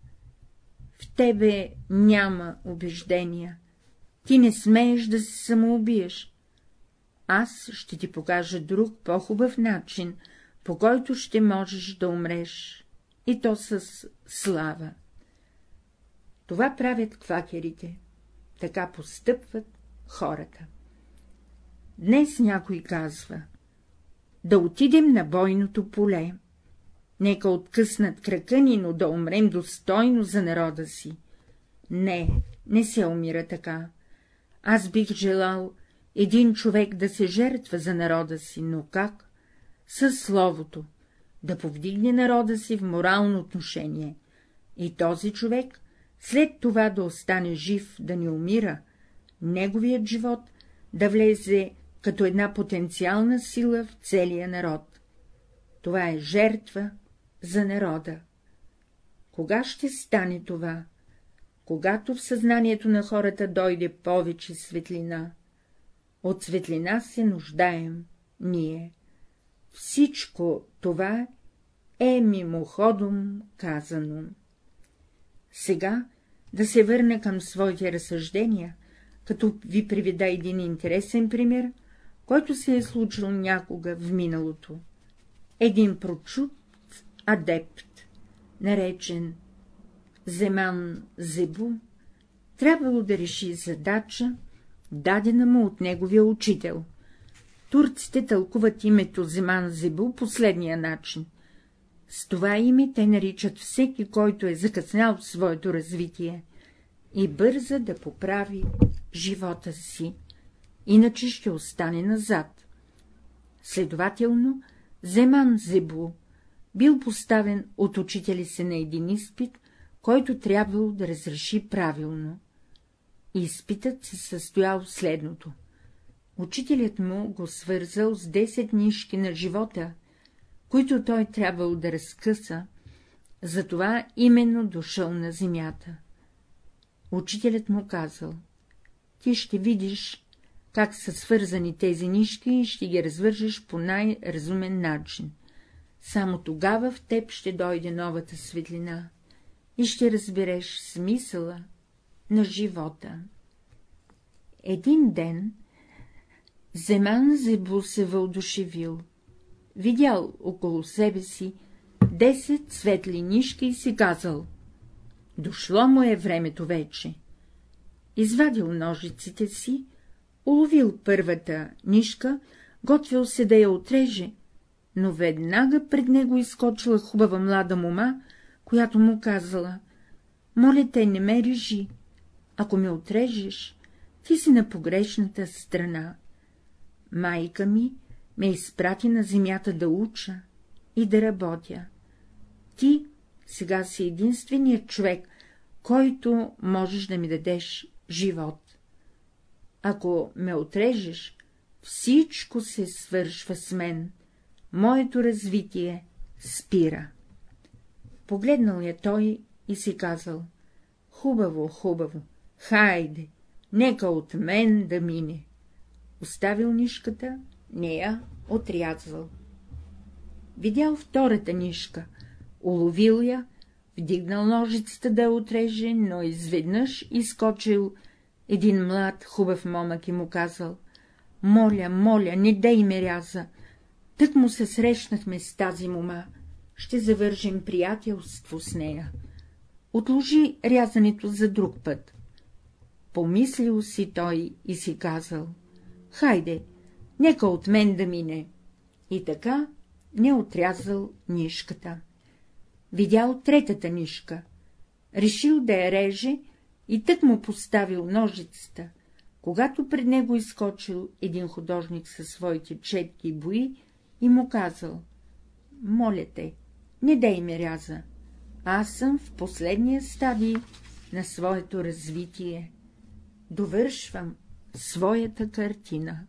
В тебе няма убеждения. Ти не смееш да се самоубиеш. Аз ще ти покажа друг, по-хубав начин, по който ще можеш да умреш, и то с слава. Това правят квакерите, така постъпват хората. Днес някой казва да отидем на бойното поле. Нека откъснат крака ни, но да умрем достойно за народа си. Не, не се умира така. Аз бих желал един човек да се жертва за народа си, но как? Със словото, да повдигне народа си в морално отношение. И този човек след това да остане жив, да не умира, неговият живот да влезе като една потенциална сила в целия народ. Това е жертва за народа. Кога ще стане това? Когато в съзнанието на хората дойде повече светлина. От светлина се нуждаем ние. Всичко това е мимоходом казано. Сега да се върна към своите разсъждения, като ви приведа един интересен пример, който се е случил някога в миналото. Един прочут адепт, наречен Земан Зебу, трябвало да реши задача, дадена му от неговия учител. Турците тълкуват името Земан Зебу последния начин. С това име те наричат всеки, който е закъснял в своето развитие и бърза да поправи живота си иначе ще остане назад. Следователно, Земан Зебу бил поставен от учители се на един изпит, който трябвало да разреши правилно. Изпитът се състоял в следното. Учителят му го свързал с 10 нишки на живота, които той трябвало да разкъса, затова именно дошъл на земята. Учителят му казал — ти ще видиш как са свързани тези нишки и ще ги развържеш по най-разумен начин. Само тогава в теб ще дойде новата светлина и ще разбереш смисъла на живота. Един ден Земан Зебу се въодушевил. Видял около себе си десет светли нишки и си казал — дошло му е времето вече. Извадил ножиците си, уловил първата нишка, готвил се да я отреже, но веднага пред него изкочила хубава млада мома, която му казала — моля те, не ме режи, ако ме отрежеш, ти си на погрешната страна. Майка ми ме изпрати на земята да уча и да работя. Ти сега си единственият човек, който можеш да ми дадеш живот. Ако ме отрежеш, всичко се свършва с мен, моето развитие спира. Погледнал я той и си казал — хубаво, хубаво, хайде, нека от мен да мине. Оставил нишката, не я отрязал. Видял втората нишка, уловил я, вдигнал ножицата да я отреже, но изведнъж изкочил един млад, хубав момък и му казал — моля, моля, не дей ме ряза, тък му се срещнахме с тази мома, ще завържем приятелство с нея. Отложи рязането за друг път. Помислил си той и си казал — хайде, нека от мен да мине. И така не отрязал нишката. Видял третата нишка, решил да я реже и тък му поставил ножицата, когато пред него изкочил един художник със своите четки бои и му казал — моля те, не дей ме ряза, аз съм в последния стадий на своето развитие. Довършвам своята картина.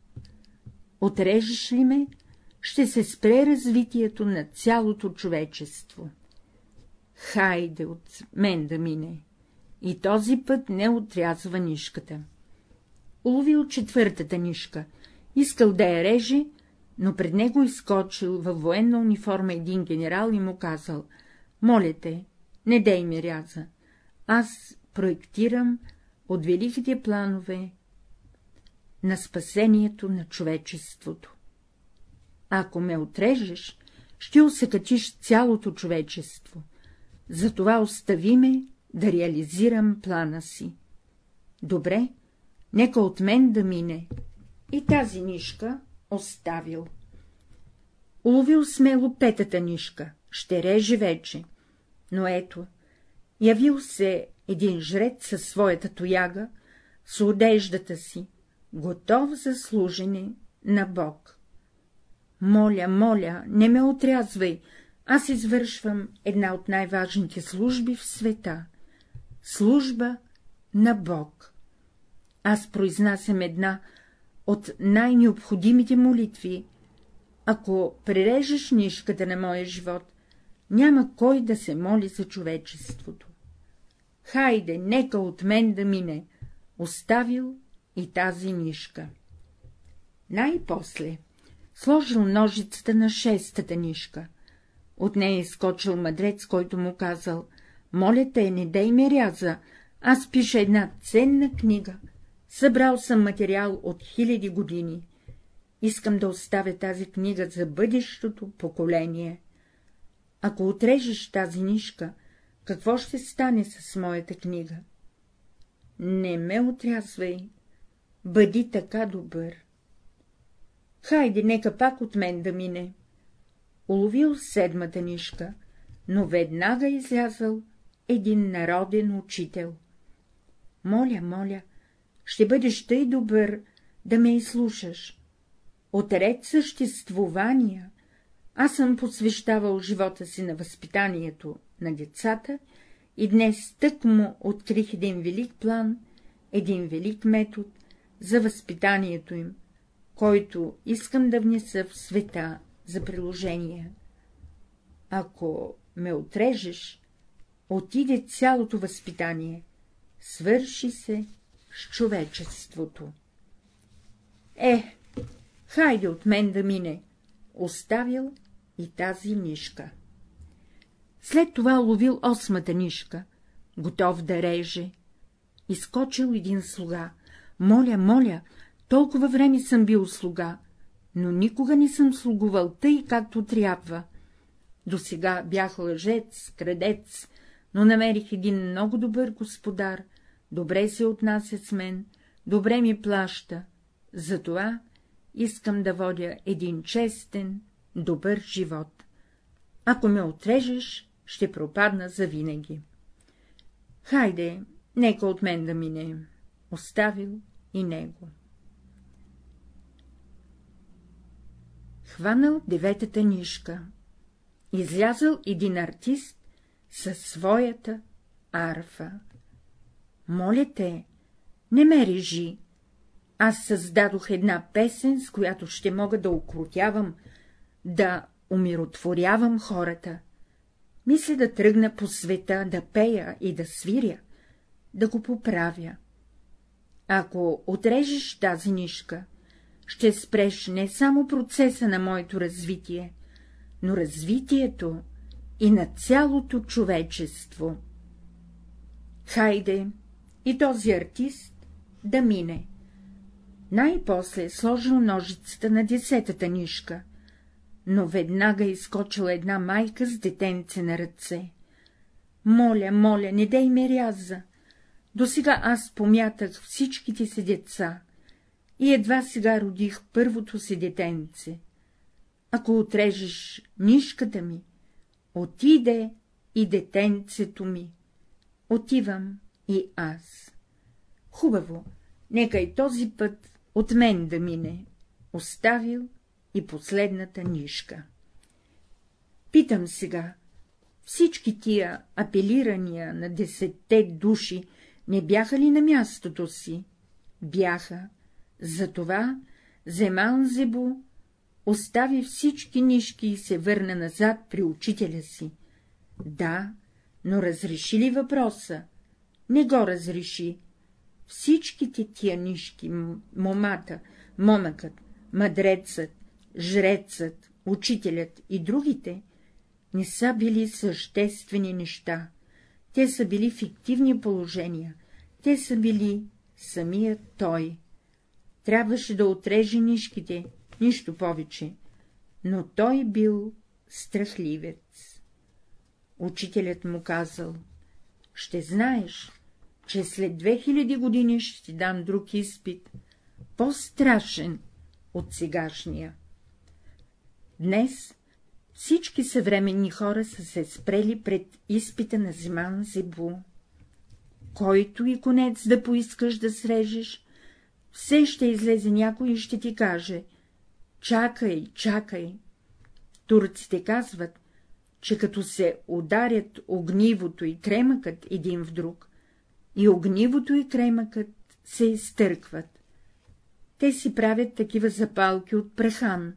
Отрежеш ли ме, ще се спре развитието на цялото човечество. Хайде от мен да мине. И този път не отрязва нишката. Уловил четвъртата нишка, искал да я реже, но пред него изкочил във военна униформа един генерал и му казал — моля те, не дей ми ряза, аз проектирам от великите планове на спасението на човечеството. Ако ме отрежеш, ще усекатиш цялото човечество, затова остави ме да реализирам плана си. Добре, нека от мен да мине. И тази нишка оставил. Уловил смело петата нишка, ще реже вече, но ето, явил се един жрец със своята тояга, с одеждата си, готов за служене на Бог. Моля, моля, не ме отрязвай, аз извършвам една от най-важните служби в света — служба на Бог. Аз произнасям една от най-необходимите молитви. Ако прережеш нишката на моя живот, няма кой да се моли за човечеството. Хайде, нека от мен да мине, оставил и тази нишка. Най-после сложил ножицата на шестата нишка. От нея изкочил мъдрец, който му казал — моля те, не дай ме ряза, аз пиша една ценна книга, събрал съм материал от хиляди години, искам да оставя тази книга за бъдещото поколение. Ако отрежеш тази нишка, какво ще стане с моята книга? Не ме отрязвай, бъди така добър. Хайде, нека пак от мен да мине. Уловил седмата нишка, но веднага излязъл един народен учител. Моля, моля, ще бъдеш тъй добър да ме изслушаш. От ред съществувания аз съм посвещавал живота си на възпитанието на децата и днес тък му открих един велик план, един велик метод за възпитанието им, който искам да внеса в света за приложение. Ако ме отрежеш, отиде цялото възпитание, свърши се с човечеството. Е, хайде от мен да мине, оставил и тази нишка. След това ловил осмата нишка, готов да реже. Изкочил един слуга. Моля, моля, Толкова време съм бил слуга, но никога не съм слугувал тъй, както трябва. До сега бях лъжец, крадец, но намерих един много добър господар, добре се отнася с мен, добре ми плаща, затова искам да водя един честен, добър живот. Ако ме отрежеш, ще пропадна завинаги. Хайде, нека от мен да мине. Оставил и него. Хванал деветата нишка. Излязъл един артист със своята арфа. Моля те, не ме режи. Аз създадох една песен, с която ще мога да окрутявам, да умиротворявам хората. Мисля да тръгна по света, да пея и да свиря, да го поправя. Ако отрежеш тази нишка, ще спреш не само процеса на моето развитие, но развитието и на цялото човечество. Хайде, и този артист да мине. Най-после сложил ножицата на десетата нишка, но веднага изкочила една майка с детенце на ръце. Моля, моля, не дай ме ряза. До сега аз помятах всичките си деца и едва сега родих първото си детенце. Ако отрежеш нишката ми, отиде и детенцето ми. Отивам и аз. Хубаво, нека и този път от мен да мине. Оставил и последната нишка. Питам сега, всички тия апелирания на десетте души не бяха ли на мястото си? Бяха. Затова Земан Зебу остави всички нишки и се върна назад при учителя си. Да, но разреши ли въпроса? Не го разреши. Всичките тия нишки, момата, момъкът, мъдрецът, жрецът, учителят и другите не са били съществени неща, те са били фиктивни положения, те са били самият той. Трябваше да отреже нишките, нищо повече, но той бил страхливец. Учителят му казал, ще знаеш, че след 2000 години ще ти дам друг изпит, по-страшен от сегашния. Днес всички съвременни хора са се спрели пред изпита на Зиман Зебу. Който и конец да поискаш да срежеш, все ще излезе някой и ще ти каже — чакай, чакай. Турците казват, че като се ударят огнивото и кремъкът един в друг, и огнивото и кремъкът се изтъркват. Те си правят такива запалки от прахан,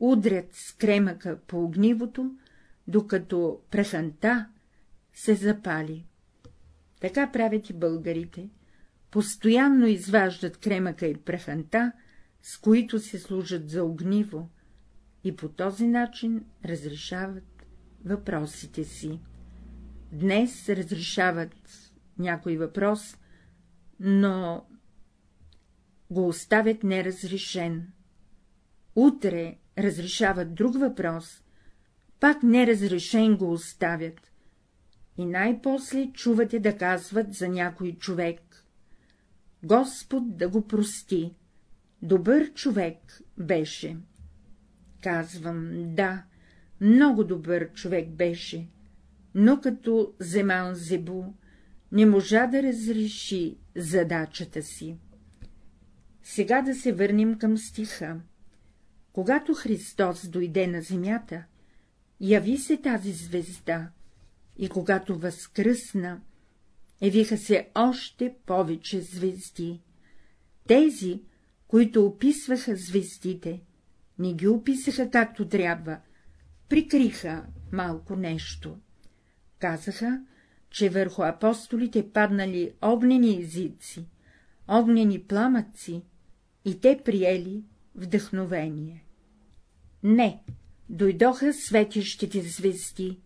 удрят с кремъка по огнивото, докато праханта се запали. Така правят и българите. Постоянно изваждат кремъка и праханта, с които се служат за огниво, и по този начин разрешават въпросите си. Днес разрешават някой въпрос, но го оставят неразрешен. Утре разрешават друг въпрос, пак неразрешен го оставят. И най-после чувате да казват за някой човек. Господ да го прости, добър човек беше. Казвам, да, много добър човек беше, но като Земан Зебу не можа да разреши задачата си. Сега да се върнем към стиха. Когато Христос дойде на земята, яви се тази звезда, и когато възкръсна, явиха се още повече звезди. Тези, които описваха звездите, не ги описаха както трябва, прикриха малко нещо. Казаха, че върху апостолите паднали огнени езици, огнени пламъци, и те приели вдъхновение. Не, дойдоха светящите звезди,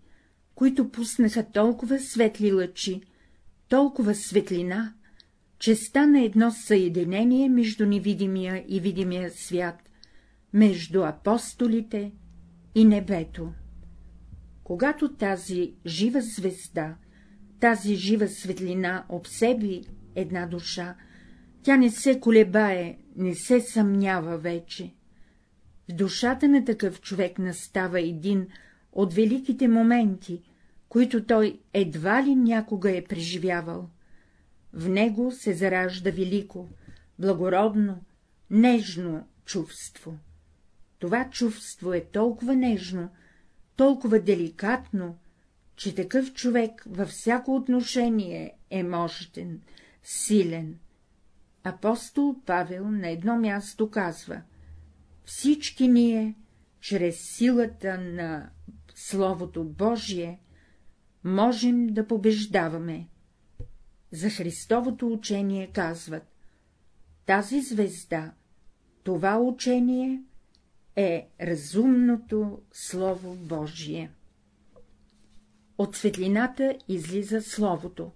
които пуснаха толкова светли лъчи, толкова светлина, че стана едно съединение между невидимия и видимия свят, между апостолите и небето. Когато тази жива звезда, тази жива светлина обсеби една душа, тя не се колебае, не се съмнява вече. Душата на такъв човек настава един от великите моменти, които той едва ли някога е преживявал. В него се заражда велико, благородно, нежно чувство. Това чувство е толкова нежно, толкова деликатно, че такъв човек във всяко отношение е мощен, силен. Апостол Павел на едно място казва — всички ние, чрез силата на Словото Божие, можем да побеждаваме. За Христовото учение казват — тази звезда, това учение е разумното Слово Божие. От светлината излиза Словото.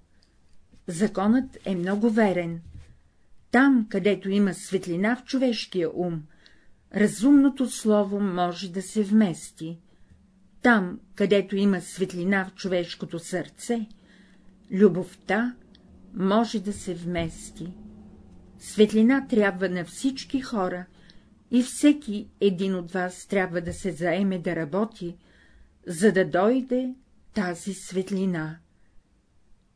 Законът е много верен. Там, където има светлина в човешкия ум, разумното Слово може да се вмести. Там, където има светлина в човешкото сърце, любовта може да се вмести. Светлина трябва на всички хора, и всеки един от вас трябва да се заеме да работи, за да дойде тази светлина.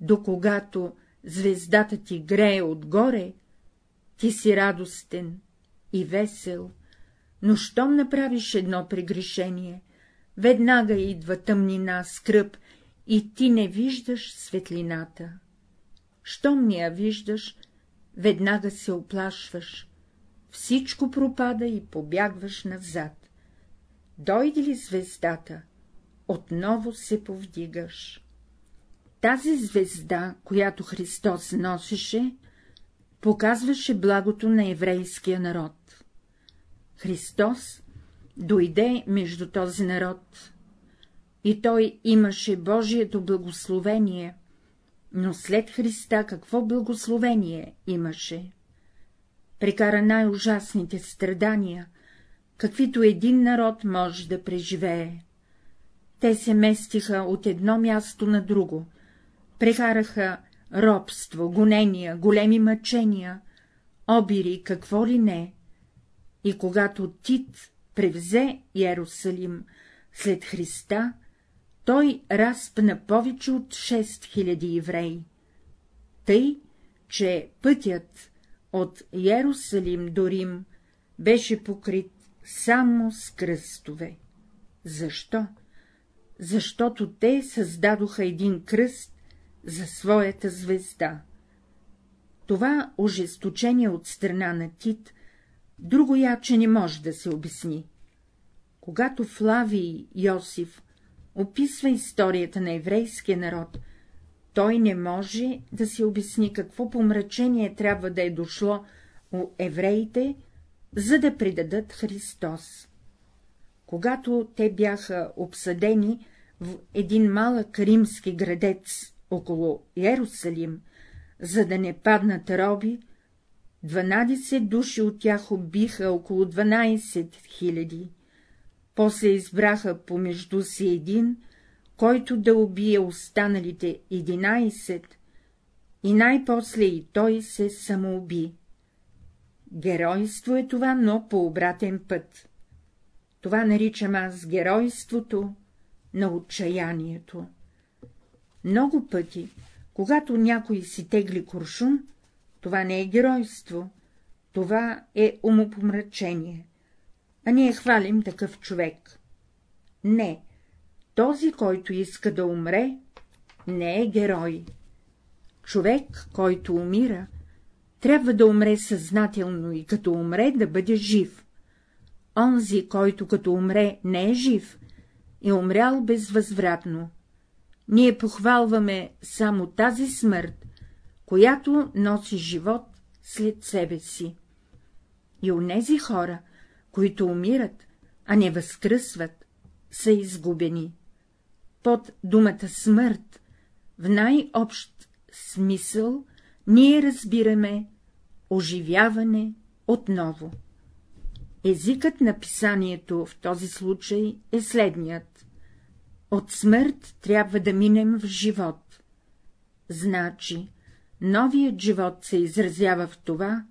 До когато звездата ти грее отгоре, ти си радостен и весел, но щом направиш едно прегрешение, веднага идва тъмнина, скръп и ти не виждаш светлината. Щом не я виждаш, веднага се оплашваш, всичко пропада и побягваш назад. Дойде ли звездата, отново се повдигаш. Тази звезда, която Христос носеше, показваше благото на еврейския народ. Христос дойде между този народ, и той имаше Божието благословение, но след Христа какво благословение имаше? Прекара най-ужасните страдания, каквито един народ може да преживее. Те се местиха от едно място на друго, прекараха робство, гонения, големи мъчения, обири, какво ли не. И когато Тит превзе Иерусалим след Христа, той разпна повече от 6000 евреи. Тъй, че пътят от Иерусалим до Рим беше покрит само с кръстове. Защо? Защото те създадоха един кръст за своята звезда. Това ожесточение от страна на Тит, друго яче не може да се обясни. Когато Флавий Йосиф описва историята на еврейския народ, той не може да си обясни какво помрачение трябва да е дошло у евреите, за да предадат Христос. Когато те бяха обсъдени в един малък римски градец около Иерусалим, за да не паднат роби, 12 души от тях убиха около 12 хиляди. После избраха помежду си един, който да убие останалите 11, и най-после и той се самоуби. Геройство е това, но по обратен път. Това наричам аз геройството на отчаянието. Много пъти, когато някой си тегли куршум, това не е геройство, това е умопомрачение, а ние хвалим такъв човек. Не, този, който иска да умре, не е герой. Човек, който умира, трябва да умре съзнателно и като умре да бъде жив. Онзи, който като умре не е жив, е умрял безвъзвратно. Ние похвалваме само тази смърт, която носи живот след себе си. И онези хора, които умират, а не възкръсват, са изгубени. Под думата смърт, в най-общ смисъл, ние разбираме оживяване отново. Езикът на писанието в този случай е следният. От смърт трябва да минем в живот. Значи, новият живот се изразява в това,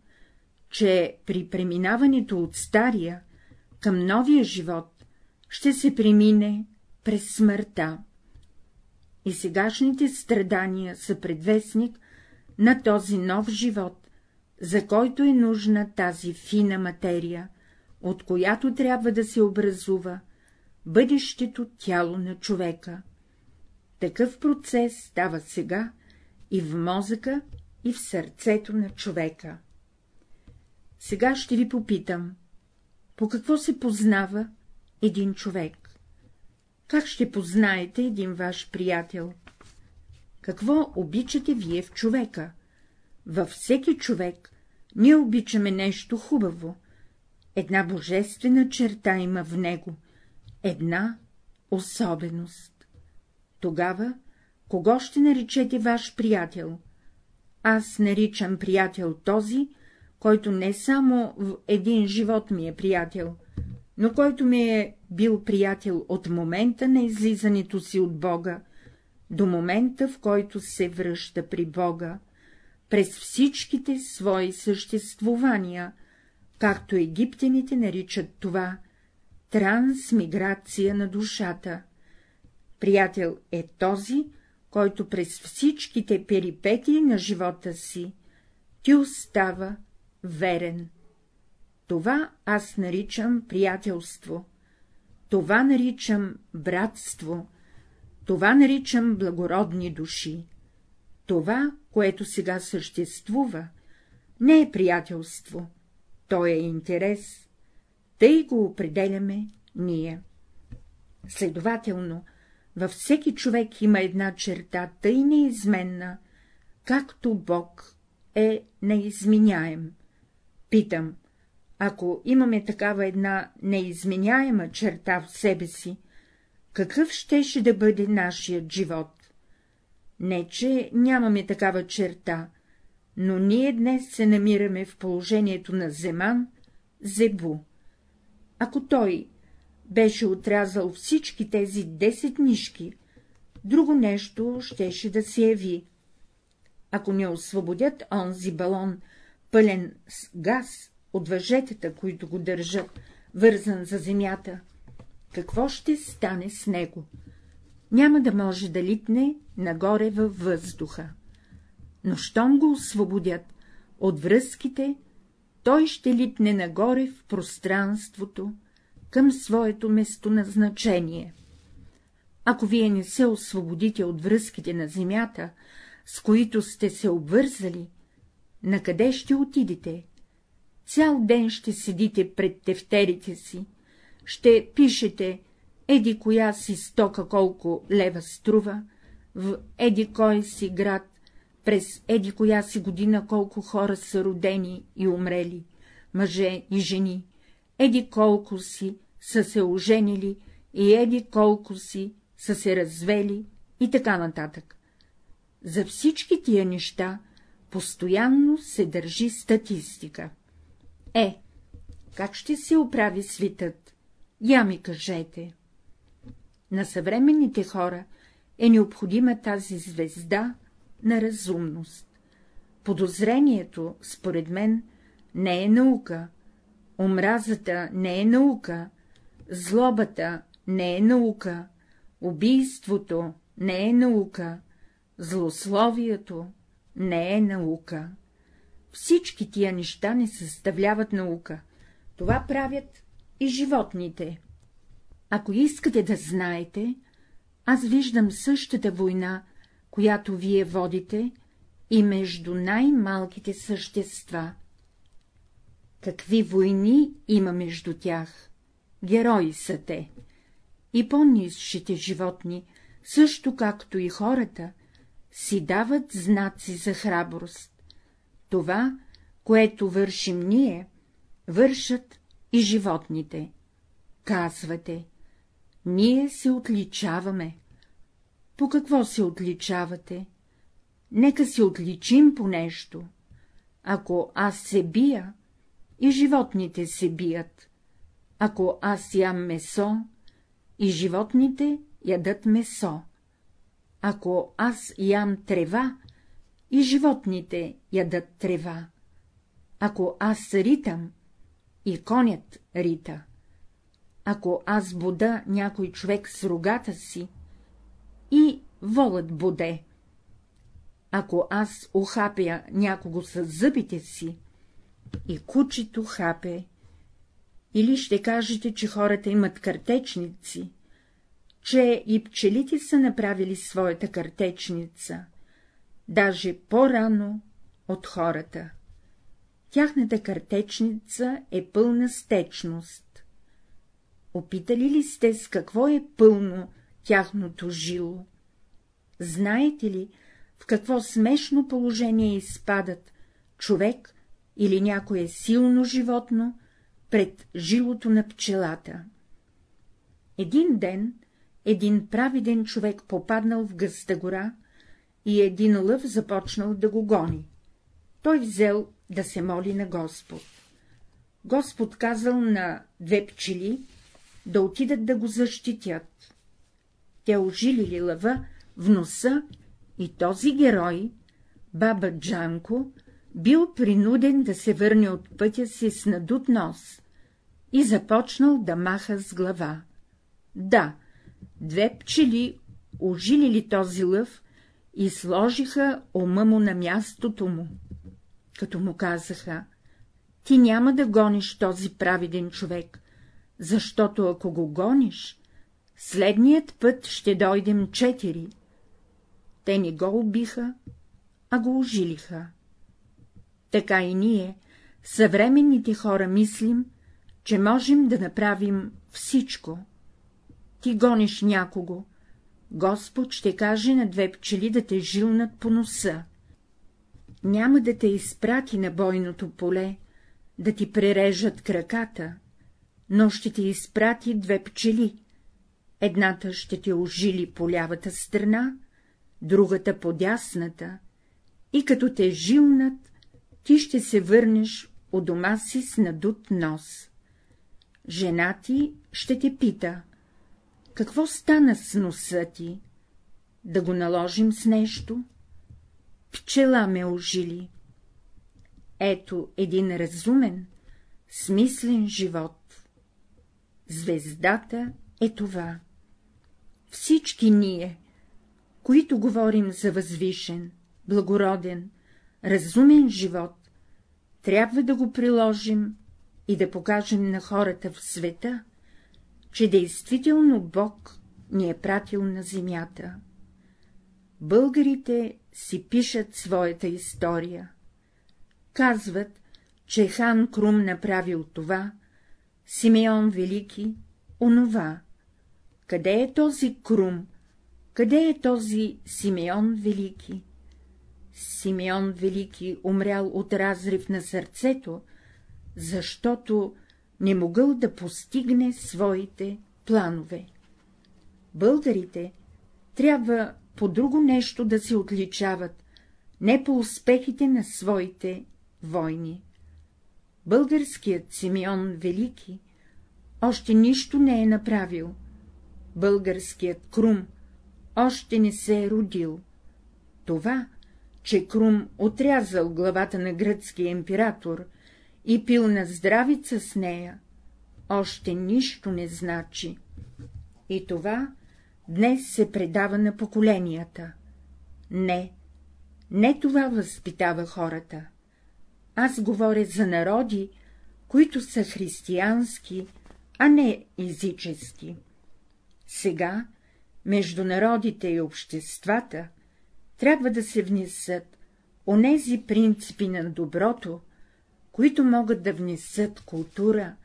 че при преминаването от стария към новия живот ще се премине през смъртта. И сегашните страдания са предвестник на този нов живот, за който е нужна тази фина материя, от която трябва да се образува бъдещето тяло на човека. Такъв процес става сега и в мозъка, и в сърцето на човека. Сега ще ви попитам, по какво се познава един човек? Как ще познаете един ваш приятел? Какво обичате вие в човека? Във всеки човек ние обичаме нещо хубаво. Една божествена черта има в него, една особеност. Тогава, кого ще наречете ваш приятел? Аз наричам приятел този, който не само в един живот ми е приятел, но който ми е бил приятел от момента на излизането си от Бога до момента, в който се връща при Бога, през всичките свои съществувания, както египтяните наричат това трансмиграция на душата. Приятел е този, който през всичките перипетии на живота си ти остава верен. Това аз наричам приятелство, това наричам братство, това наричам благородни души. Това, което сега съществува, не е приятелство, то е интерес, тъй го определяме ние. Следователно, във всеки човек има една черта тъй неизменна, както Бог е неизменяем. Питам, ако имаме такава една неизменяема черта в себе си, какъв щеше да бъде нашият живот? Не, че нямаме такава черта, но ние днес се намираме в положението на Земан, Зебу. Ако той беше отрязал всички тези десет нишки, друго нещо щеше да се яви. Ако не освободят онзи балон, пълен с газ от въжетата, които го държат, вързан за земята, какво ще стане с него? Няма да може да литне нагоре във въздуха. Но щом го освободят от връзките, той ще литне нагоре в пространството, към своето местоназначение. Ако вие не се освободите от връзките на земята, с които сте се обвързали, на къде ще отидете? Цял ден ще седите пред тефтерите си, ще пишете еди коя си стока колко лева струва, в еди кой си град, през еди коя си година колко хора са родени и умрели, мъже и жени, еди колко си са се оженили и еди колко си са се развели и така нататък. За всички тия неща постоянно се държи статистика. Е, как ще се оправи свитът? Я ми кажете. На съвременните хора е необходима тази звезда на разумност. Подозрението, според мен, не е наука, омразата не е наука, злобата не е наука, убийството не е наука, злословието не е наука. Всички тия неща не съставляват наука. Това правят и животните. Ако искате да знаете, аз виждам същата война, която вие водите и между най-малките същества. Какви войни има между тях? Герои са те. И по-низшите животни, също както и хората, си дават знаци за храброст. Това, което вършим ние, вършат и животните. Казвате, ние се отличаваме. По какво се отличавате? нека се отличим по нещо. Ако аз се бия, и животните се бият. Ако аз ям месо, и животните ядат месо. Ако аз ям трева, и животните ядат трева. Ако аз ритам, и конят рита. Ако аз бода някой човек с рогата си, и волът боде. Ако аз ухапя някого с зъбите си, и кучето хапе, или ще кажете, че хората имат картечници, че и пчелите са направили своята картечница, даже по-рано от хората. Тяхната картечница е пълна с течност. Опитали ли сте с какво е пълно тяхното жило? Знаете ли, в какво смешно положение изпадат човек или някое силно животно пред жилото на пчелата? Един ден един праведен човек попаднал в гъста гора и един лъв започнал да го гони. Той взел да се моли на Господ. Господ казал на две пчели да отидат да го защитят. Те ожилили лъва в носа и този герой, баба Джанко, бил принуден да се върне от пътя си с надут нос и започнал да маха с глава. Да, две пчели ожилили този лъв и сложиха ума му на мястото му, като му казаха — ти няма да гониш този праведен човек, защото ако го гониш, следният път ще дойдем четири. Те не го убиха, а го ожилиха. Така и ние, съвременните хора, мислим, че можем да направим всичко. Ти гониш някого, Господ ще каже на две пчели да те жилнат по носа. Няма да те изпрати на бойното поле, да ти прережат краката, но ще ти изпрати две пчели. Едната ще те ожили по лявата страна, другата по дясната, и като те жилнат, ти ще се върнеш у дома си с надут нос. Жена ти ще те пита какво стана с носа ти? Да го наложим с нещо? Пчела ме ожили. Ето един разумен, смислен живот. Звездата е това. Всички ние, които говорим за възвишен, благороден, разумен живот, трябва да го приложим и да покажем на хората в света, че действително Бог ни е пратил на земята. Българите си пишат своята история. Казват, че хан Крум направил това, Симеон Велики — онова. Къде е този Крум? Къде е този Симеон Велики? Симеон Велики умрял от разрив на сърцето, защото не могъл да постигне своите планове. Българите трябва по друго нещо да се отличават, не по успехите на своите войни. Българският Симеон Велики още нищо не е направил, българският Крум още не се е родил. Това, че Крум отрязал главата на гръцкия император и пил на здравица с нея, още нищо не значи. И това днес се предава на поколенията. Не, не това възпитава хората. Аз говоря за народи, които са християнски, а не езически. Сега, между народите и обществата, трябва да се внесат онези принципи на доброто, които могат да внесат култура,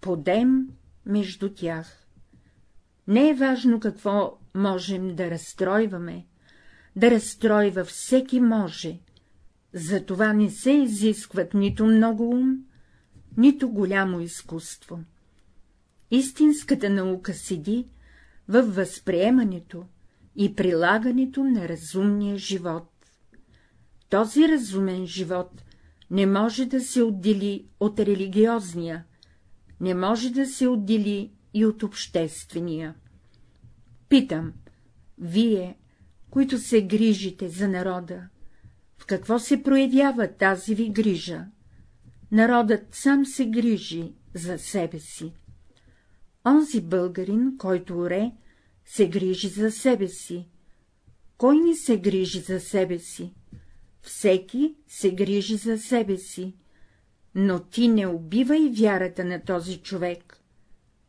подем между тях. Не е важно какво можем да разстройваме, да разстройва всеки може, за това не се изискват нито много ум, нито голямо изкуство. Истинската наука седи във възприемането и прилагането на разумния живот. Този разумен живот не може да се отдели от религиозния, не може да се отдели и от обществения. Питам, вие, които се грижите за народа, в какво се проявява тази ви грижа? Народът сам се грижи за себе си. Онзи българин, който оре, се грижи за себе си. Кой не се грижи за себе си? Всеки се грижи за себе си, но ти не убивай вярата на този човек.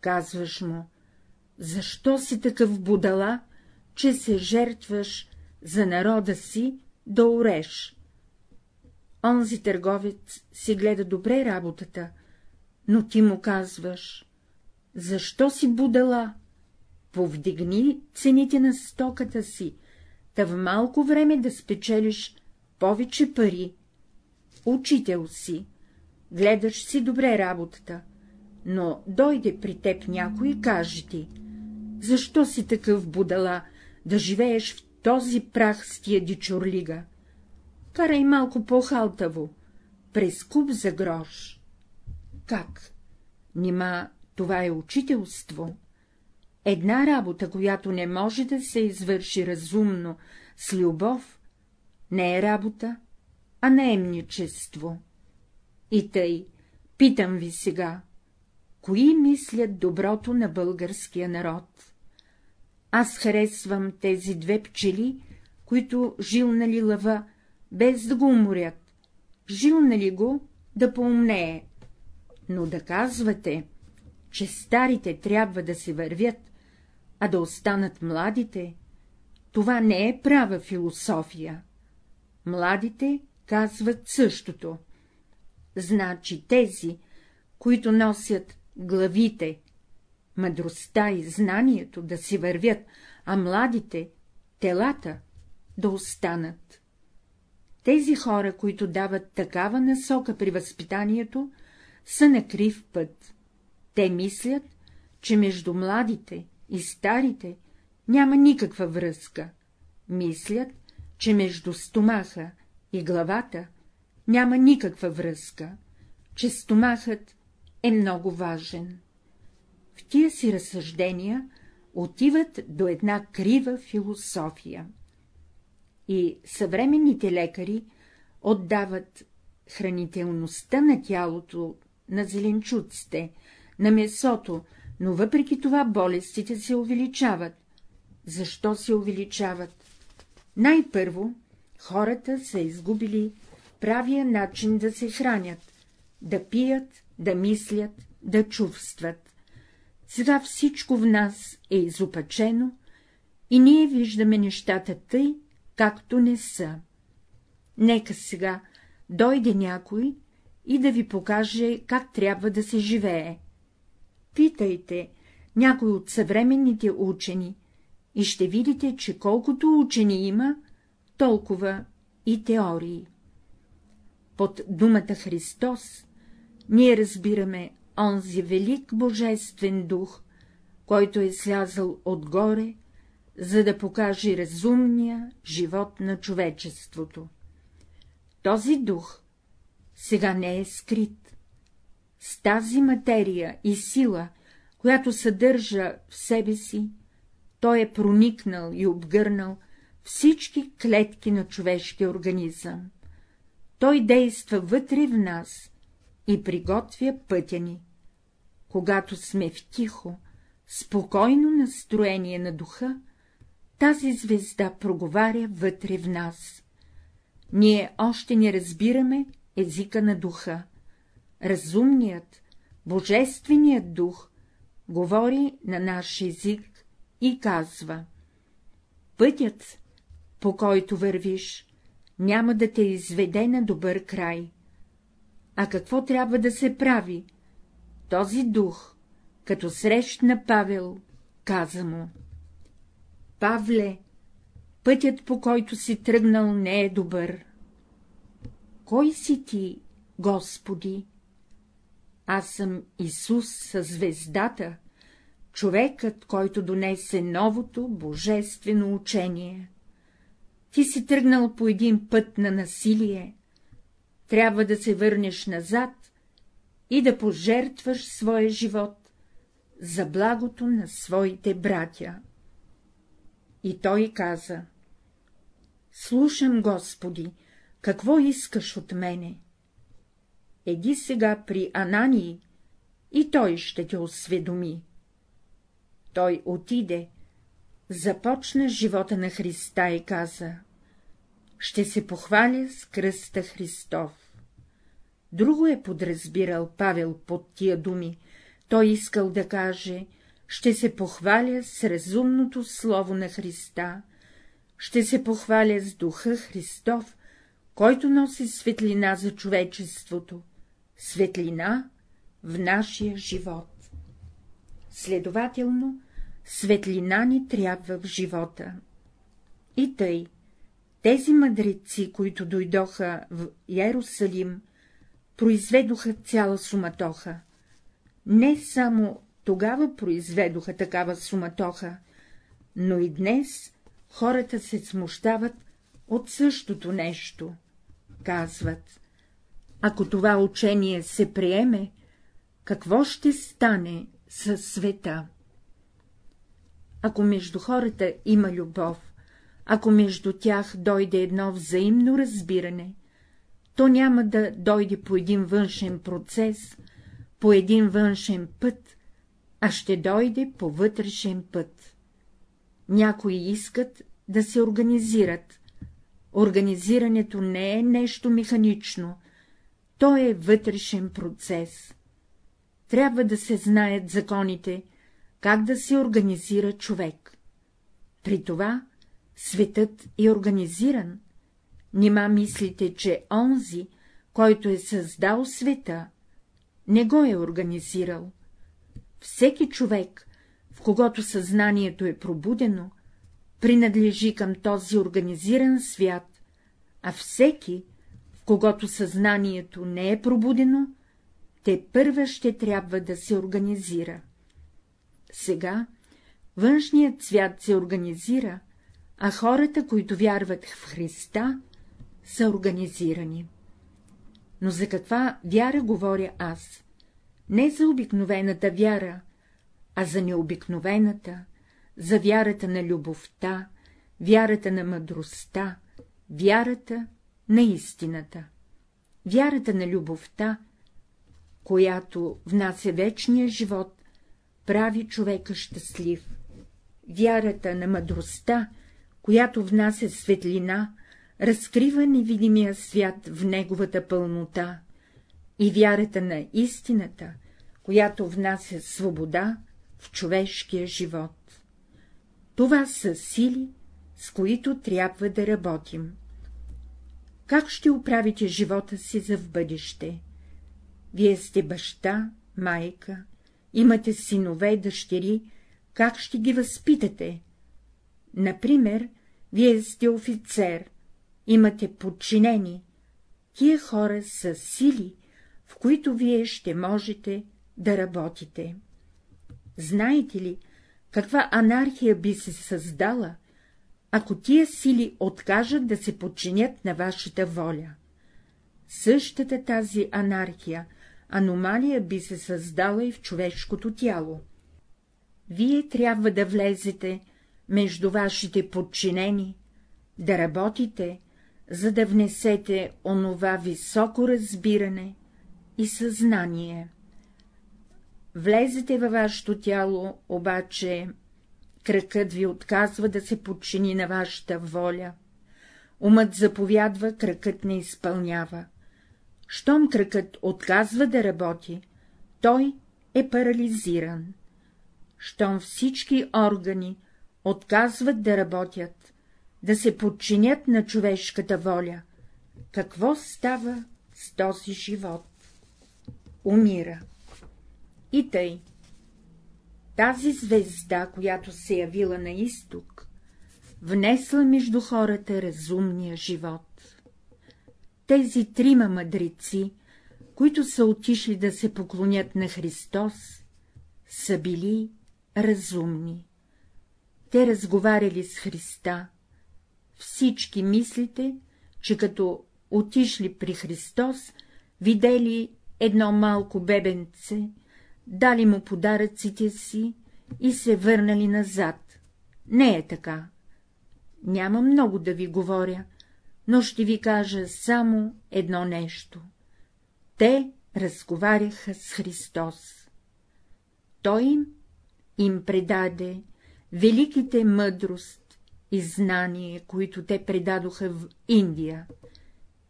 Казваш му, защо си такъв будала, че се жертваш за народа си да ореш? Онзи търговец си гледа добре работата, но ти му казваш, защо си будала? Повдигни цените на стоката си, та в малко време да спечелиш повече пари. Учител си, гледаш си добре работата, но дойде при теб някой и каже ти, защо си такъв будала, да живееш в този прах с тия дичурлига? Карай малко по-халтаво, през куп за грош. Как? Нима това е учителство? Една работа, която не може да се извърши разумно, с любов, не е работа, а наемничество. И тъй, питам ви сега, кои мислят доброто на българския народ? Аз харесвам тези две пчели, които жилнали лъва, без да го уморят, жилнали го да поумнее. Но да казвате, че старите трябва да се вървят, а да останат младите, това не е права философия. Младите казват същото. Значи тези, които носят главите, мъдростта и знанието да си вървят, а младите, телата, да останат. Тези хора, които дават такава насока при възпитанието, са на крив път. Те мислят, че между младите и старите няма никаква връзка. Мислят, че между стомаха и главата няма никаква връзка, че стомахът е много важен. В тия си разсъждения отиват до една крива философия. И съвременните лекари отдават хранителността на тялото, на зеленчуците, на месото, но въпреки това болестите се увеличават. Защо се увеличават? Най-първо, хората са изгубили правия начин да се хранят, да пият, да мислят, да чувстват. Сега всичко в нас е изопачено и ние виждаме нещата тъй, както не са. Нека сега дойде някой и да ви покаже, как трябва да се живее. Питайте някой от съвременните учени и ще видите, че колкото учени има, толкова и теории. Под думата Христос ние разбираме онзи велик божествен дух, който е слязал отгоре, за да покаже разумния живот на човечеството. Този дух сега не е скрит. С тази материя и сила, която съдържа в себе си, той е проникнал и обгърнал всички клетки на човешкия организъм. Той действа вътре в нас и приготвя пътя ни. Когато сме в тихо, спокойно настроение на духа, тази звезда проговаря вътре в нас. Ние още не разбираме езика на духа. Разумният, божественият дух говори на наш език и казва — пътят, по който вървиш, няма да те изведе на добър край. А какво трябва да се прави? Този дух, като срещна Павел, каза му — Павле, пътят, по който си тръгнал, не е добър. Кой си ти, Господи? Аз съм Исус със звездата, човекът, който донесе новото божествено учение. Ти си тръгнал по един път на насилие, трябва да се върнеш назад и да пожертваш своя живот за благото на своите братя. И той каза ‒ слушам, Господи, какво искаш от мене? Еди сега при Анании, и той ще те осведоми. Той отиде, започна живота на Христа и каза — ще се похваля с кръста Христов. Друго е подразбирал Павел под тия думи, той искал да каже — ще се похваля с разумното слово на Христа, ще се похваля с духа Христов, който носи светлина за човечеството, светлина в нашия живот. Следователно, светлина ни трябва в живота. И тъй, тези мъдреци, които дойдоха в Ярусалим, произведоха цяла суматоха. Не само тогава произведоха такава суматоха, но и днес хората се смущават от същото нещо. Казват, ако това учение се приеме, какво ще стане със света? Ако между хората има любов, ако между тях дойде едно взаимно разбиране, то няма да дойде по един външен процес, по един външен път, а ще дойде по вътрешен път. Някои искат да се организират. Организирането не е нещо механично, то е вътрешен процес. Трябва да се знаят законите, как да се организира човек. При това светът е организиран. Нима мислите, че онзи, който е създал света, не го е организирал. Всеки човек, в когото съзнанието е пробудено, принадлежи към този организиран свят, а всеки, в когото съзнанието не е пробудено, те първа ще трябва да се организира. Сега външният свят се организира, а хората, които вярват в Христа, са организирани. Но за каква вяра говоря аз? Не за обикновената вяра, а за необикновената, за вярата на любовта, вярата на мъдростта, вярата на истината. Вярата на любовта, която внася вечния живот, прави човека щастлив. Вярата на мъдростта, която внася светлина, разкрива невидимия свят в неговата пълнота, и вярата на истината, която внася свобода в човешкия живот. Това са сили, с които трябва да работим. Как ще управите живота си за в бъдеще? Вие сте баща, майка, имате синове, дъщери, как ще ги възпитате? Например, вие сте офицер, имате подчинени. Тия хора са сили, в които вие ще можете да работите. Знаете ли, каква анархия би се създала, ако тия сили откажат да се подчинят на вашата воля? Същата тази анархия аномалия би се създала и в човешкото тяло. Вие трябва да влезете между вашите подчинени, да работите, за да внесете онова високо разбиране и съзнание. Влезете във вашето тяло, обаче кръкът ви отказва да се подчини на вашата воля. Умът заповядва, кръкът не изпълнява. Щом кръкът отказва да работи, той е парализиран. Щом всички органи отказват да работят, да се подчинят на човешката воля, какво става с този живот? Умира. И тъй. Тази звезда, която се явила на изток, внесла между хората разумния живот тези трима мъдреци, които са отишли да се поклонят на Христос, са били разумни. Те разговаряли с Христа, всички мислите, че като отишли при Христос, видели едно малко бебенце, дали му подаръците си и се върнали назад. Не е така. Няма много да ви говоря, но ще ви кажа само едно нещо. Те разговаряха с Христос. Той им, им предаде великите мъдрост и знание, които те предадоха в Индия.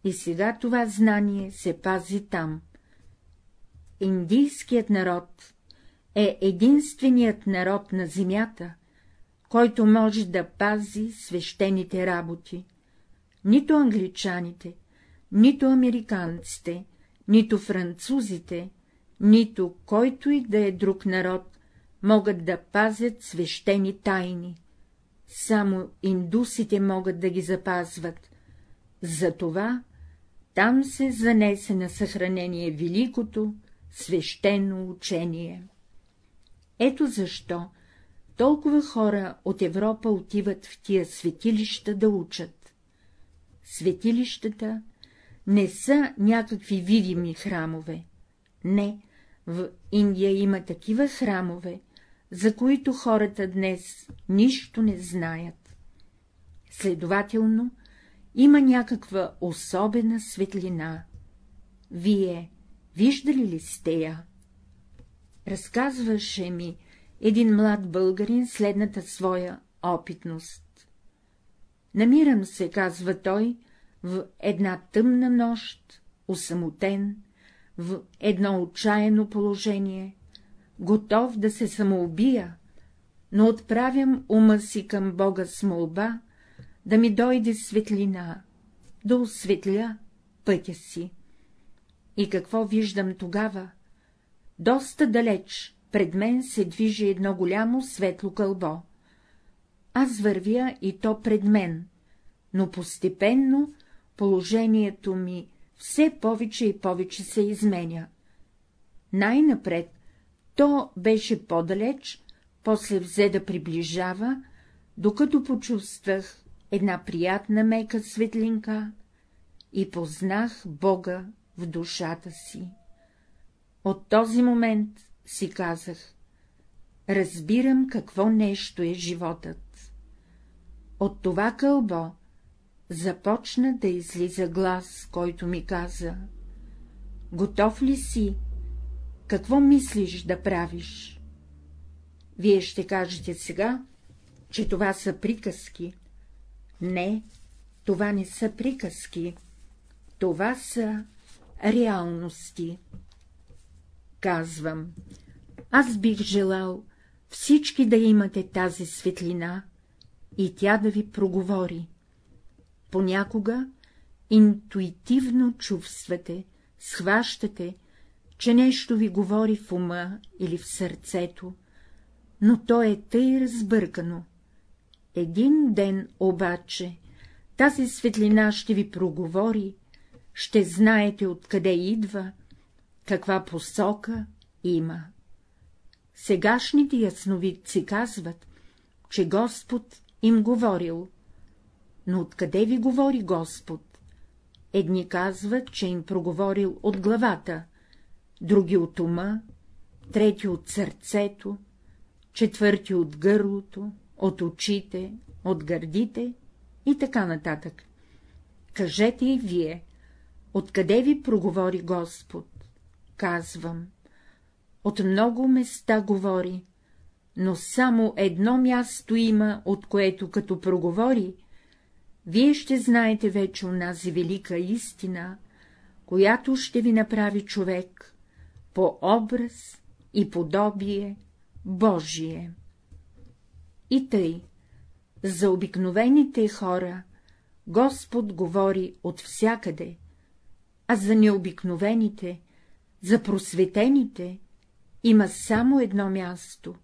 И сега това знание се пази там. Индийският народ е единственият народ на земята, който може да пази свещените работи. Нито англичаните, нито американците, нито французите, нито който и да е друг народ могат да пазят свещени тайни. Само индусите могат да ги запазват. Затова там се занесе на съхранение великото, свещено учение. Ето защо толкова хора от Европа отиват в тия светилища да учат. Светилищата не са някакви видими храмове. Не, в Индия има такива храмове, за които хората днес нищо не знаят. Следователно, има някаква особена светлина. Вие виждали ли сте я? Разказваше ми един млад българин следната своя опитност. Намирам се, казва той, в една тъмна нощ, усамотен, в едно отчаяно положение, готов да се самоубия, но отправям ума си към Бога с молба, да ми дойде светлина, да осветля пътя си. И какво виждам тогава? Доста далеч пред мен се движи едно голямо светло кълбо. Аз вървя и то пред мен, но постепенно положението ми все повече и повече се изменя. Най-напред то беше по-далеч, после взе да приближава, докато почувствах една приятна мека светлинка и познах Бога в душата си. От този момент си казах, разбирам какво нещо е животът. От това кълбо започна да излиза глас, който ми каза — готов ли си? Какво мислиш да правиш? Вие ще кажете сега, че това са приказки. Не, това не са приказки, това са реалности. Казвам, аз бих желал всички да имате тази светлина и тя да ви проговори. Понякога интуитивно чувствате, схващате, че нещо ви говори в ума или в сърцето, но то е тъй разбъркано. Един ден обаче тази светлина ще ви проговори, ще знаете откъде идва, каква посока има. Сегашните ясновидци казват, че Господ им говорил, но откъде ви говори Господ? Едни казват, че им проговорил от главата, други от ума, трети от сърцето, четвърти от гърлото, от очите, от гърдите и така нататък. Кажете и вие, откъде ви проговори Господ? Казвам. От много места говори, но само едно място има, от което като проговори, вие ще знаете вече онази велика истина, която ще ви направи човек по образ и подобие Божие. И тъй, за обикновените хора Господ говори от всякъде, а за необикновените, за просветените има само едно място,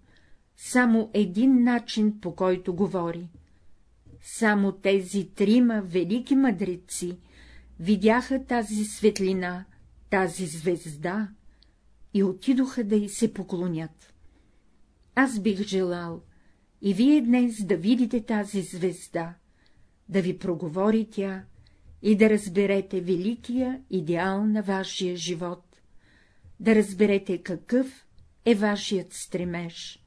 само един начин, по който говори. Само тези трима велики мъдреци видяха тази светлина, тази звезда и отидоха да й се поклонят. Аз бих желал и вие днес да видите тази звезда, да ви проговори тя и да разберете великия идеал на вашия живот, да разберете какъв е вашият стремеж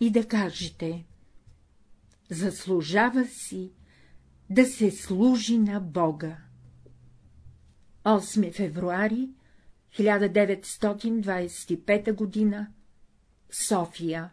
и да кажете — заслужава си да се служи на Бога. 8 февруари 1925 г. София